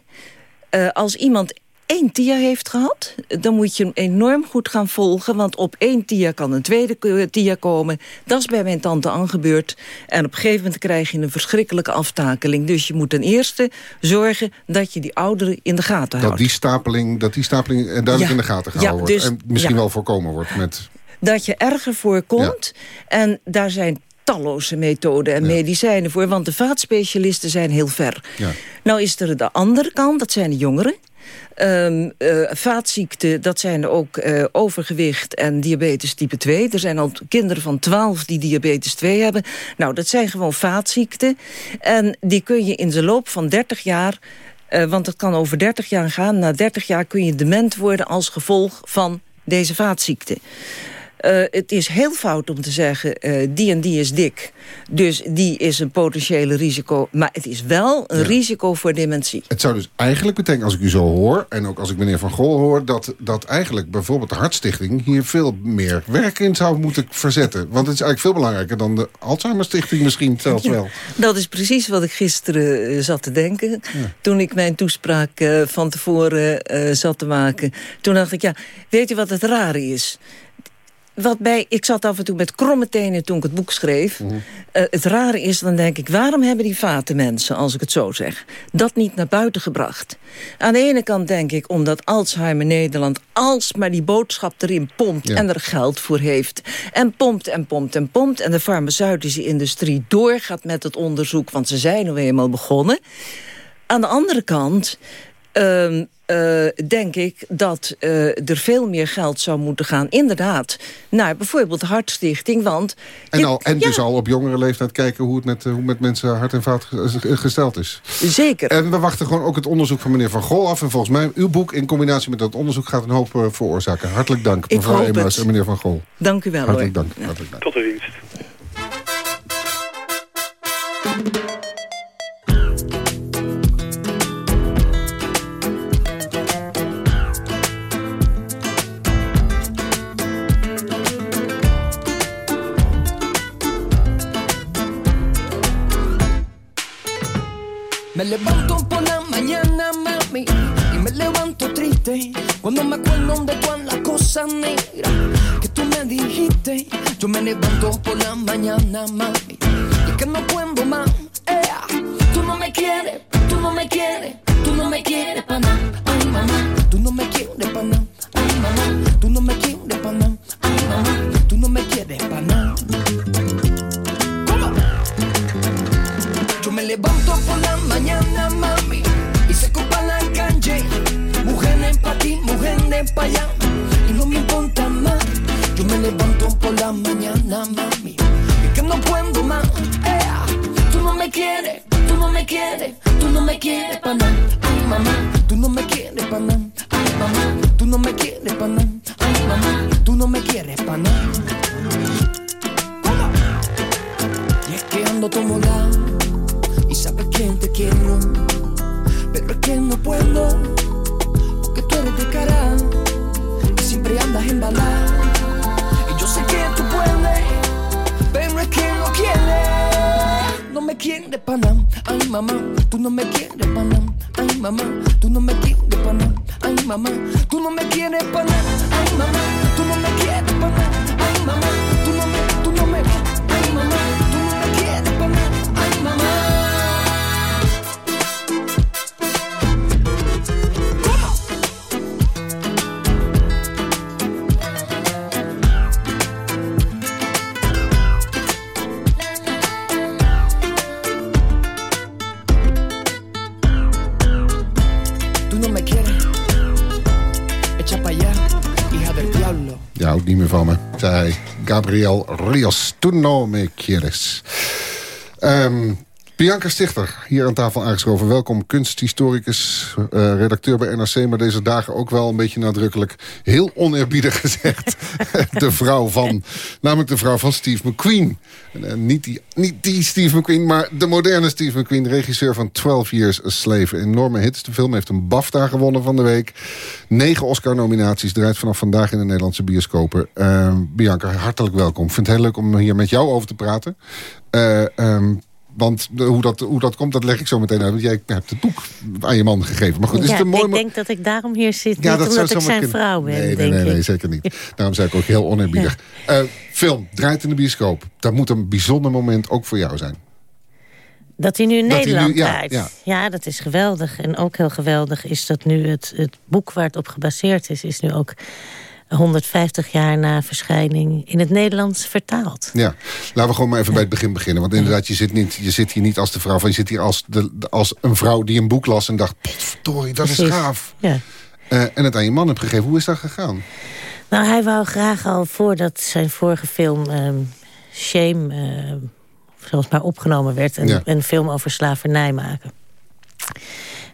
Uh, als iemand één TIA heeft gehad, dan moet je hem enorm goed gaan volgen. Want op één TIA kan een tweede TIA komen. Dat is bij mijn tante aangebeurd. En op een gegeven moment krijg je een verschrikkelijke aftakeling. Dus je moet ten eerste zorgen dat je die ouderen in de gaten dat houdt. Die stapeling, dat die stapeling duidelijk ja. in de gaten gehouden ja, dus, wordt. En misschien wel voorkomen wordt met... Dat je erger voorkomt. En daar zijn talloze methoden en ja. medicijnen voor. Want de vaatspecialisten zijn heel ver. Ja. Nou is er de andere kant, dat zijn de jongeren. Um, uh, vaatziekten, dat zijn ook uh, overgewicht en diabetes type 2. Er zijn al kinderen van 12 die diabetes 2 hebben. Nou, dat zijn gewoon vaatziekten. En die kun je in de loop van 30 jaar... Uh, want het kan over 30 jaar gaan. Na 30 jaar kun je dement worden als gevolg van deze vaatziekte. Uh, het is heel fout om te zeggen, uh, die en die is dik. Dus die is een potentiële risico. Maar het is wel een ja. risico voor dementie. Het zou dus eigenlijk betekenen, als ik u zo hoor... en ook als ik meneer Van Gol hoor... dat, dat eigenlijk bijvoorbeeld de Hartstichting... hier veel meer werk in zou moeten verzetten. Want het is eigenlijk veel belangrijker... dan de Alzheimer Stichting misschien zelfs ja, wel. Dat is precies wat ik gisteren uh, zat te denken. Ja. Toen ik mijn toespraak van tevoren zat te maken. Toen dacht ik, ja, weet u wat het rare is? Wat bij, ik zat af en toe met kromme tenen toen ik het boek schreef. Mm -hmm. uh, het rare is, dan denk ik, waarom hebben die vatenmensen, als ik het zo zeg, dat niet naar buiten gebracht? Aan de ene kant denk ik, omdat Alzheimer Nederland alsmaar die boodschap erin pompt ja. en er geld voor heeft. En pompt en pompt en pompt. En de farmaceutische industrie doorgaat met het onderzoek, want ze zijn nu eenmaal begonnen. Aan de andere kant... Uh, uh, denk ik dat uh, er veel meer geld zou moeten gaan... inderdaad, naar bijvoorbeeld de Hartstichting. Want en, al, en dus al op jongere leeftijd kijken hoe het met, hoe met mensen hart en vaat gesteld is. Zeker. En we wachten gewoon ook het onderzoek van meneer Van Gol af. En volgens mij, uw boek in combinatie met dat onderzoek... gaat een hoop veroorzaken. Hartelijk dank, mevrouw Emaus en meneer Van Gol. Dank u wel, Hartelijk hoor. dank. Hartelijk dank. Tot de dienst. Me levanto por la mañana, mami, y me levanto triste cuando me acuerdo de todas las cosas negras que tú me dijiste. Yo me levanto por la mañana, mami, y que no puedo más. Gabriel Rios, tu no me quieres. Ehm, Bianca Stichter, hier aan tafel aangeschoven. Welkom, kunsthistoricus, eh, redacteur bij NRC... maar deze dagen ook wel een beetje nadrukkelijk... heel oneerbiedig gezegd, de vrouw van... namelijk de vrouw van Steve McQueen. En, eh, niet, die, niet die Steve McQueen, maar de moderne Steve McQueen... regisseur van 12 Years a Slave. Enorme hit. De film heeft een BAFTA gewonnen van de week. Negen Oscar-nominaties, draait vanaf vandaag in de Nederlandse bioscopen. Eh, Bianca, hartelijk welkom. Ik vind het heel leuk om hier met jou over te praten. Ehm, want de- hoe, dat, hoe dat komt, dat leg ik zo meteen uit. Want jij hebt het boek aan je man gegeven. Maar goed, is ja, het een mooi... ik denk dat ik daarom hier zit, Ja, niet omdat ik zijn kunnen. vrouw ben, Nee, nee, zeker niet. Daarom zei ik ook heel oneerbiedig. Eh, film, draait in de bioscoop. Dat moet een bijzonder moment ook voor jou zijn. Dat hij nu in Dat Nederland nu- ja, draait. ja. Ja. dat is geweldig. En ook heel geweldig is dat nu het, het boek waar het op gebaseerd is... is nu ook 150 jaar na verschijning in het Nederlands vertaald. Ja, laten we gewoon maar even bij het begin beginnen. Want inderdaad, je zit, niet, je zit hier niet als de vrouw van... je zit hier als, de, als een vrouw die een boek las en dacht... potverdorie, dat is gaaf. Ja. Eh, en het aan je man hebt gegeven. Hoe is dat gegaan? Nou, hij wou graag al voordat zijn vorige film ehm, Shame... eh, zoals maar opgenomen werd... Een, Ja. een film over slavernij maken.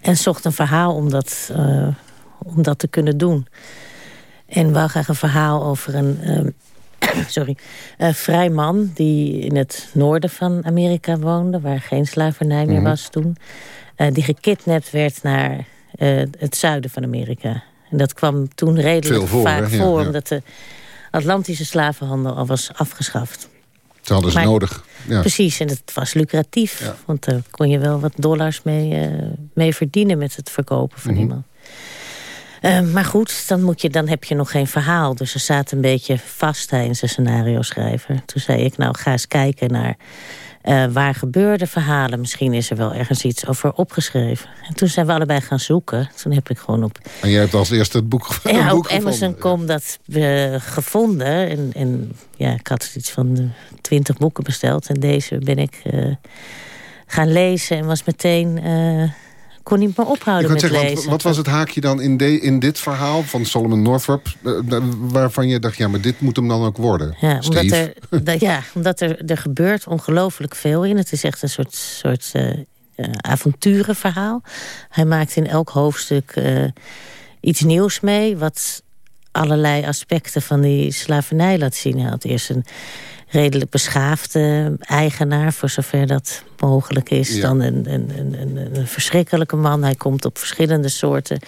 En zocht een verhaal om dat, eh, om dat te kunnen doen. En wou graag een verhaal over een... ehm, sorry, een vrij man die in het noorden van Amerika woonde... waar geen slavernij meer Mhm. was toen... eh, die gekidnapt werd naar eh, het zuiden van Amerika. En dat kwam toen redelijk voor, vaak hè? Voor... ja. omdat de Atlantische slavenhandel al was afgeschaft. Ze hadden ze nodig. Ja. Precies, en het was lucratief. Want daar kon je wel wat dollars mee, eh, mee verdienen met het verkopen van Mhm. iemand. Eh, maar goed, dan, moet je, dan heb je nog geen verhaal. Dus ze zaten een beetje vast, en zijn scenario schrijver. Toen zei ik, nou ga eens kijken naar eh, waar gebeurde verhalen. Misschien is er wel ergens iets over opgeschreven. En toen zijn we allebei gaan zoeken. Toen heb ik gewoon op En jij hebt als eerste het boek, een ja, boek op gevonden. Amazon.com dat eh, gevonden. En, en ja, ik had iets van twintig boeken besteld. En deze ben ik eh, gaan lezen en was meteen eh, kon niet meer ophouden met zeggen, lezen. Wat, wat, was het haakje dan in, de, in dit verhaal van Solomon Northrop... waarvan je dacht, ja, maar dit moet hem dan ook worden? Ja, omdat er, ja, omdat er, er gebeurt ongelooflijk veel in. Het is echt een soort, soort uh, avonturenverhaal. Hij maakt in elk hoofdstuk uh, iets nieuws mee... wat allerlei aspecten van die slavernij laat zien. Hij had eerst een redelijk beschaafde eigenaar... voor zover dat mogelijk is. Ja. Dan een, een, een, een, verschrikkelijke man. Hij komt op verschillende soorten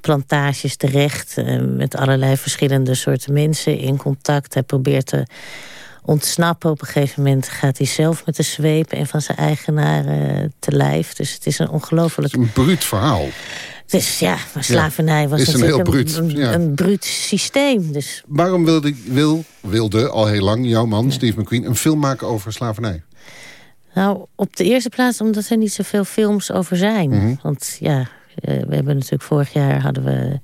plantages terecht... Uh, met allerlei verschillende soorten mensen in contact. Hij probeert te ontsnappen. Op een gegeven moment gaat hij zelf met de zweep... een van zijn eigenaren te lijf. Dus het is een ongelooflijk... een bruut verhaal. Dus ja, slavernij was is een heel bruut, een, ja. een bruut systeem. Dus. Waarom wilde, wil, wilde al heel lang jouw man, Steve McQueen... een film maken over slavernij? Nou, op de eerste plaats omdat er niet zoveel films over zijn. Mhm. Want ja, we hebben natuurlijk vorig jaar hadden we...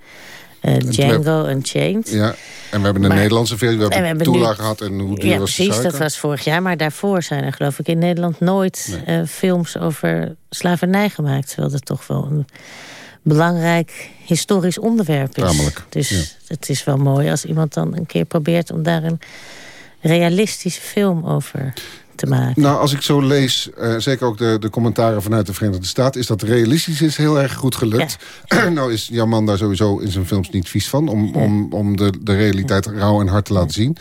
Django Unchained. Ja, en we hebben een Maar- Nederlandse versie. We en we hebben hebben Tula nu- gehad en hoe duur Ja, was precies, dat was vorig jaar. Maar daarvoor zijn er geloof ik in Nederland nooit eh, films over slavernij gemaakt. Terwijl dat toch wel een belangrijk historisch onderwerp is. Tamelijk, Dus ja. het is wel mooi als iemand dan een keer probeert... om daar een realistische film over te maken. Nou, als ik zo lees, eh, zeker ook de, de commentaren vanuit de Verenigde Staten... is dat realistisch is heel erg goed gelukt. nou is jouw man daar sowieso in zijn films niet vies van... om, om, om de, de realiteit rauw en hard te laten zien.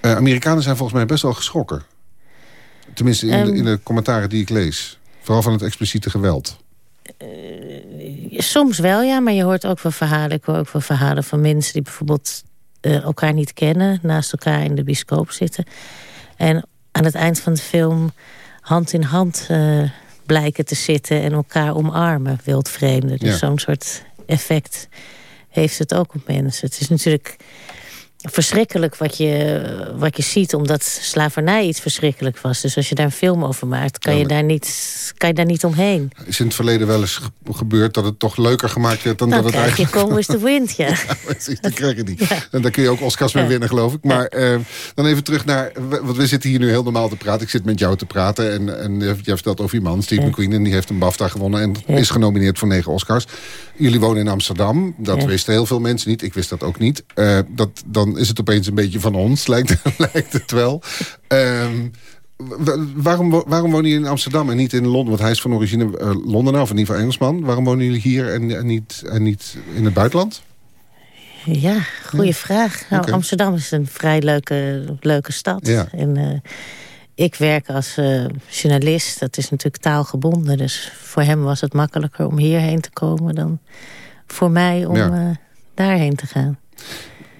Eh, Amerikanen zijn volgens mij best wel geschrokken. Tenminste, in, de, Ehm. in de commentaren die ik lees. Vooral van het expliciete geweld. Soms wel, ja, maar je hoort ook wel verhalen. Ik hoor ook wel verhalen van mensen die bijvoorbeeld eh, elkaar niet kennen... naast elkaar in de bioscoop zitten. En aan het eind van de film hand in hand eh, blijken te zitten... en elkaar omarmen, wildvreemden. Dus Ja. zo'n soort effect heeft het ook op mensen. Het is natuurlijk verschrikkelijk wat je, wat je ziet... omdat slavernij iets verschrikkelijk was. Dus als je daar een film over maakt, kan, Ja, je, daar niet, kan je daar niet omheen. Is in het verleden wel eens ge- gebeurd dat het toch leuker gemaakt werd... dan Dan dat het krijg je eigenlijk... Come with the Wind, ja. Precies, die krijg je niet. En daar kun je ook Oscars mee winnen, geloof ik. Maar eh, dan even terug naar... Want we zitten hier nu heel normaal te praten. Ik zit met jou te praten. En, en jij vertelt over je man, Steve McQueen. En die heeft een BAFTA gewonnen. En is genomineerd voor negen Oscars. Jullie wonen in Amsterdam. Dat wisten heel veel mensen niet. Ik wist dat ook niet. Eh, dat, dan is het opeens een beetje van ons, lijkt, lijkt het wel. Ehm, wa- waarom, waarom wonen jullie in Amsterdam en niet in Londen? Want hij is van origine eh, Londenaar, of in ieder geval Engelsman. Waarom wonen jullie hier en, en, niet, en niet in het buitenland? Ja, goede vraag. Nou. Amsterdam is een vrij leuke, leuke stad. Ja. En eh, ik werk als eh, journalist. Dat is natuurlijk taalgebonden. Dus voor hem was het makkelijker om hierheen te komen... dan voor mij om Ja. daarheen te gaan.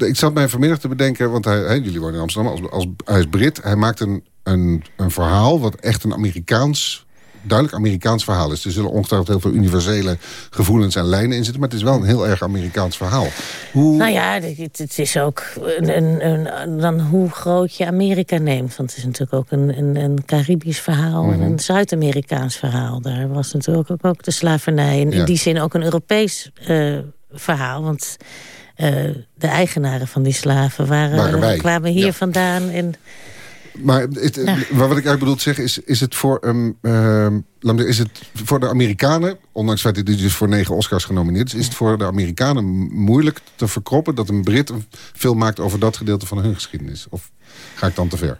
Ik zat mij vanmiddag te bedenken, want hij, jullie wonen in Amsterdam, als, als, hij is Brit. Hij maakt een, een, een verhaal wat echt een Amerikaans, duidelijk Amerikaans verhaal is. Er zullen ongetwijfeld heel veel universele gevoelens en lijnen in zitten, maar het is wel een heel erg Amerikaans verhaal. Hoe, Nou ja, het, het is ook een, een, een- dan hoe groot je Amerika neemt. Want het is natuurlijk ook een, een, een Caribisch verhaal en Mhm. een Zuid-Amerikaans verhaal. Daar was natuurlijk ook, ook de slavernij. En Ja. in die zin ook een Europees eh, verhaal. Want de eigenaren van die slaven waren, Waren wij. kwamen hier Ja. vandaan. En, Maar het, Ja. maar wat ik eigenlijk bedoel te zeggen is... is het voor, um, ehm, is het voor de Amerikanen... ondanks het feit dat hij dus voor negen Oscars genomineerd is... is het voor de Amerikanen moeilijk te verkroppen... dat een Brit een film maakt over dat gedeelte van hun geschiedenis? Of ga ik dan te ver?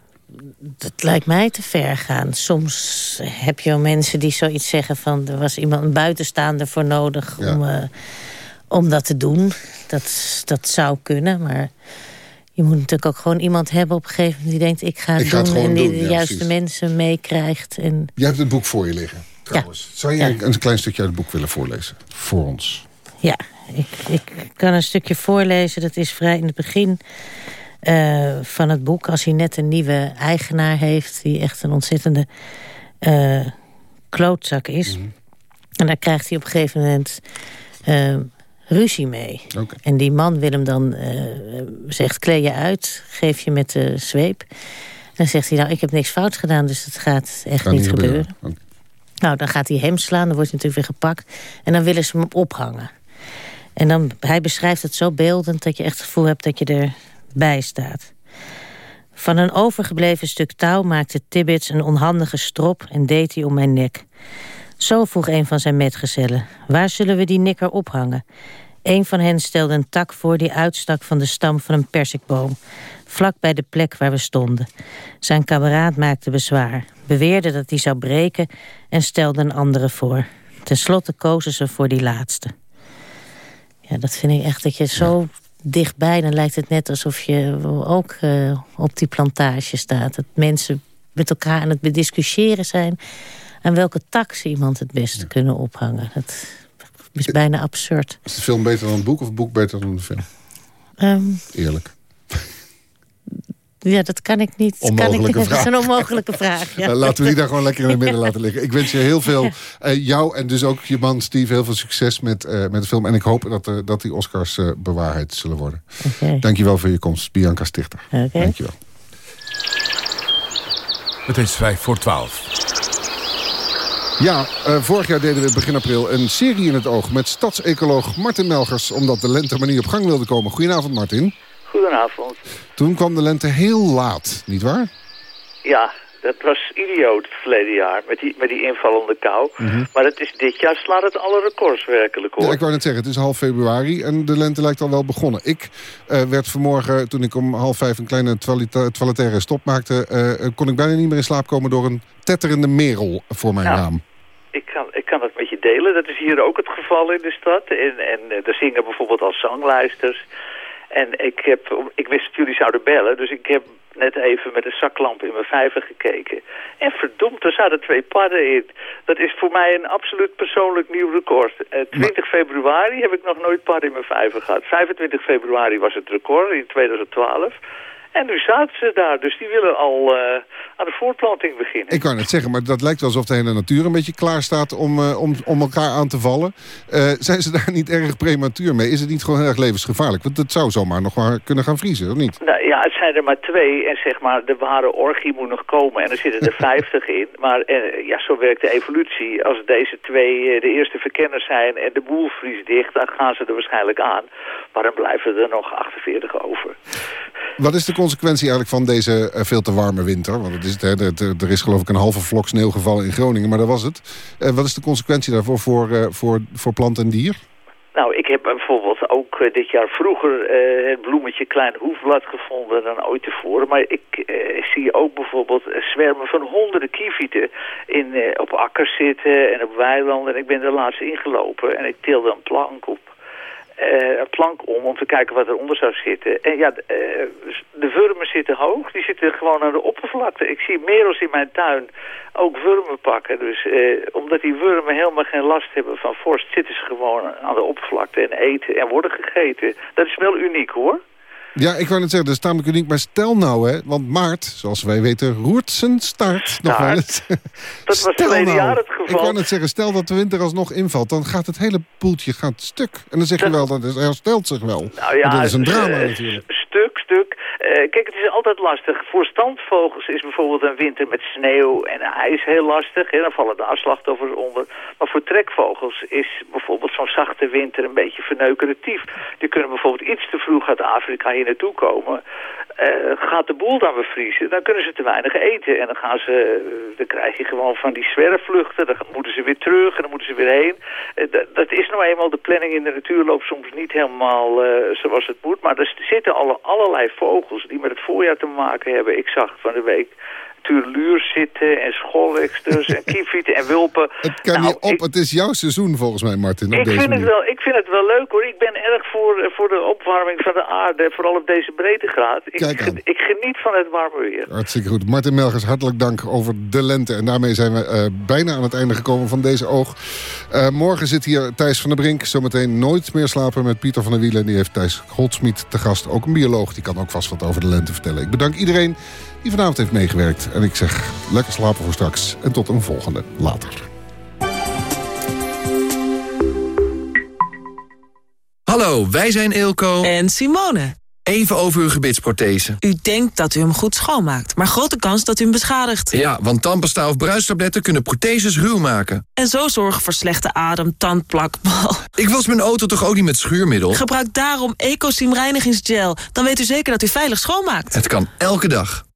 dat lijkt mij te ver gaan. Soms heb je wel mensen die zoiets zeggen van... er was iemand een buitenstaander voor nodig Ja. om, eh, om dat te doen. Dat, dat zou kunnen, maar... Je moet natuurlijk ook gewoon iemand hebben op een gegeven moment... die denkt, ik ga het Ik ga het doen en die doen, de ja, juiste precies. mensen meekrijgt. En, Jij hebt het boek voor je liggen, trouwens. Zou jij Ja. een klein stukje uit het boek willen voorlezen? Voor ons. ja, ik, ik kan een stukje voorlezen. Dat is vrij in het begin eh, van het boek. Als hij net een nieuwe eigenaar heeft... die echt een ontzettende eh, klootzak is. En daar krijgt hij op een gegeven moment eh, ruzie mee. En die man wil hem dan eh, zegt, kleed je uit, geef je met de zweep. En dan zegt hij, nou, ik heb niks fout gedaan, dus dat gaat echt niet gebeuren. Nou, dan gaat hij hem slaan, dan wordt hij natuurlijk weer gepakt. En dan willen ze hem ophangen. En dan, hij beschrijft het zo beeldend dat je echt het gevoel hebt dat je erbij staat. Van een overgebleven stuk touw maakte Tibbets een onhandige strop en deed hij om mijn nek. Zo vroeg een van zijn metgezellen. Waar zullen we die nikker ophangen? Een van hen stelde een tak voor die uitstak van de stam van een persikboom. Vlak bij de plek waar we stonden. Zijn kameraad maakte bezwaar. Beweerde dat hij zou breken en stelde een andere voor. Ten slotte kozen ze voor die laatste. Ja, dat vind ik echt dat je zo dichtbij... dan lijkt het net alsof je ook uh, op die plantage staat. Dat mensen met elkaar aan het bediscussiëren zijn... aan welke tak ze iemand het beste kunnen ophangen. Dat is bijna absurd. Is de film beter dan het boek of het boek beter dan de film? Um, Eerlijk. Ja, dat kan ik niet. Onmogelijke kan ik, vraag. Dat is een onmogelijke vraag. Ja. Uh, laten we die daar gewoon lekker in het midden laten liggen. Ik wens je heel veel, uh, jou en dus ook je man Steve, heel veel succes met, uh, met de film. En ik hoop dat, dat die Oscars bewaarheid zullen worden. Okay. Dankjewel voor je komst, Bianca Stichter. Okay. Dankjewel. Het is vijf voor twaalf. Ja, uh, vorig jaar deden we begin april een serie in het oog... met stadsecoloog Martin Melgers... omdat de lente maar niet op gang wilde komen. Goedenavond, Martin. Goedenavond. Toen kwam de lente heel laat, nietwaar? Ja, dat was idioot het verleden jaar met die, met die invallende kou. Mm -hmm. Maar het is, dit jaar slaat het alle records werkelijk hoor. Ja, ik wou net zeggen, het is half februari en de lente lijkt al wel begonnen. Ik uh, werd vanmorgen, toen ik om half vijf een kleine toiletaire stop maakte... Uh, kon ik bijna niet meer in slaap komen door een tetterende merel voor mijn ja. raam. Ik kan, ik kan het met je delen. Dat is hier ook het geval in de stad. En, en er zingen bijvoorbeeld al zanglijsters. En ik, heb, ik wist dat jullie zouden bellen, dus ik heb net even met een zaklamp in mijn vijver gekeken. En verdomd, er zaten twee padden in. Dat is voor mij een absoluut persoonlijk nieuw record. Uh, 20 februari heb ik nog nooit padden in mijn vijver gehad. 25 februari was het record in 2012. En nu zaten ze daar, dus die willen al uh, aan de voortplanting beginnen. Ik wou net zeggen, maar dat lijkt wel alsof de hele natuur een beetje klaar staat om, uh, om, om elkaar aan te vallen. Uh, zijn ze daar niet erg prematuur mee? Is het niet gewoon heel erg levensgevaarlijk? Want het zou zomaar nog maar kunnen gaan vriezen, of niet? Nou ja, het zijn er maar twee en zeg maar, de ware orgie moet nog komen en er zitten er vijftig in. Maar ja, zo werkt de evolutie. Als deze twee de eerste verkenners zijn en de boel vriest dicht, dan gaan ze er waarschijnlijk aan. Maar dan blijven er nog 48 over. Wat is de consequentie eigenlijk van deze uh, veel te warme winter? Want het is, er, is geloof ik een halve vlok sneeuw gevallen in Groningen, maar dat was het. Uh, wat is de consequentie daarvoor voor, uh, voor, voor plant en dier? Nou, ik heb bijvoorbeeld ook dit jaar vroeger het bloemetje klein hoefblad gevonden dan ooit tevoren. Maar ik zie ook bijvoorbeeld zwermen van honderden kievieten in, op akkers zitten en op weilanden. En ik ben er laatst ingelopen en ik tilde een plank op een plank om om te kijken wat eronder zou zitten. En ja, uh, de wurmen zitten hoog. Die zitten gewoon aan de oppervlakte. Ik zie merels in mijn tuin ook wurmen pakken. Dus uh, omdat die wurmen helemaal geen last hebben van vorst... zitten ze gewoon aan de oppervlakte en eten en worden gegeten. Dat is wel uniek hoor. Ja, ik wou net zeggen, dat is tamelijk uniek. Maar stel nou, hè, want maart, zoals wij weten, roert zijn. Start. Nog wel eens. Dat was verleden nou, jaar het geval. Ik wou net zeggen, stel dat de winter alsnog invalt... dan gaat het hele poeltje gaat stuk. En dan zeg je wel, dat herstelt zich wel. Nou ja, dat is een drama natuurlijk. Stuk, stuk. Uh, kijk, het is altijd lastig. Voor standvogels is bijvoorbeeld een winter met sneeuw en ijs heel lastig. Hè? Dan vallen de slachtoffers onder. Maar voor trekvogels is bijvoorbeeld zo'n zachte winter een beetje verneukeratief. Die kunnen bijvoorbeeld iets te vroeg uit Afrika hier naartoe komen. Uh, gaat de boel dan bevriezen, dan kunnen ze te weinig eten. En dan gaan ze, uh, dan krijg je gewoon van die zwerfvluchten. Dan moeten ze weer terug en dan moeten ze weer heen. Uh, dat is nou eenmaal, de planning in de natuur loopt soms niet helemaal zoals het moet. Maar er zitten alle, allerlei vogels die met het voorjaar te maken hebben. Ik zag van de week tuurluurs zitten en scholleksters en kievieten en wulpen. Het kan nou, niet op, ik, het is jouw seizoen volgens mij, Martin. Op ik, deze vind het wel, ik vind het wel leuk hoor. Ik ben erg voor, voor de opwarming van de aarde, vooral op deze breedtegraad. Ik, ik geniet van het warme weer. Hartstikke goed. Martin Melgers, hartelijk dank over de lente. En daarmee zijn we uh, bijna aan het einde gekomen van deze oog. Uh, morgen zit hier Thijs van der Brink. Zometeen nooit meer slapen met Pieter van der Wielen. Die heeft Thijs Goldsmit te gast. Ook een bioloog. Die kan ook vast wat over de lente vertellen. Ik bedank iedereen die vanavond heeft meegewerkt. En ik zeg lekker slapen voor straks. En tot een volgende later. Hallo, wij zijn Eelco en Simone. Even over uw gebitsprothese. U denkt dat u hem goed schoonmaakt, maar grote kans dat u hem beschadigt. Ja, want tandpasta of bruistabletten kunnen protheses ruw maken. En zo zorgen voor slechte adem, tandplak, bal. Ik was mijn auto toch ook niet met schuurmiddel? Gebruik daarom Ecosim reinigingsgel. Dan weet u zeker dat u veilig schoonmaakt. Het kan elke dag.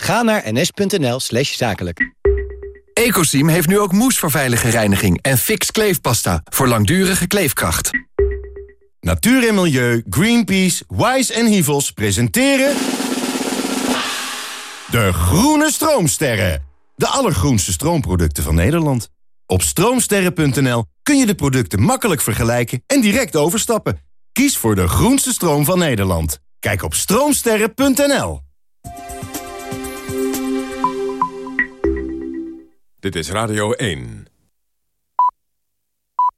Ga naar ns.nl slash zakelijk. Ecosim heeft nu ook moes voor veilige reiniging en fix kleefpasta voor langdurige kleefkracht. Natuur en Milieu, Greenpeace, Wise en Hivels presenteren... De Groene Stroomsterren. De allergroenste stroomproducten van Nederland. Op stroomsterren.nl kun je de producten makkelijk vergelijken en direct overstappen. Kies voor de groenste stroom van Nederland. Kijk op stroomsterren.nl. Dit is Radio 1.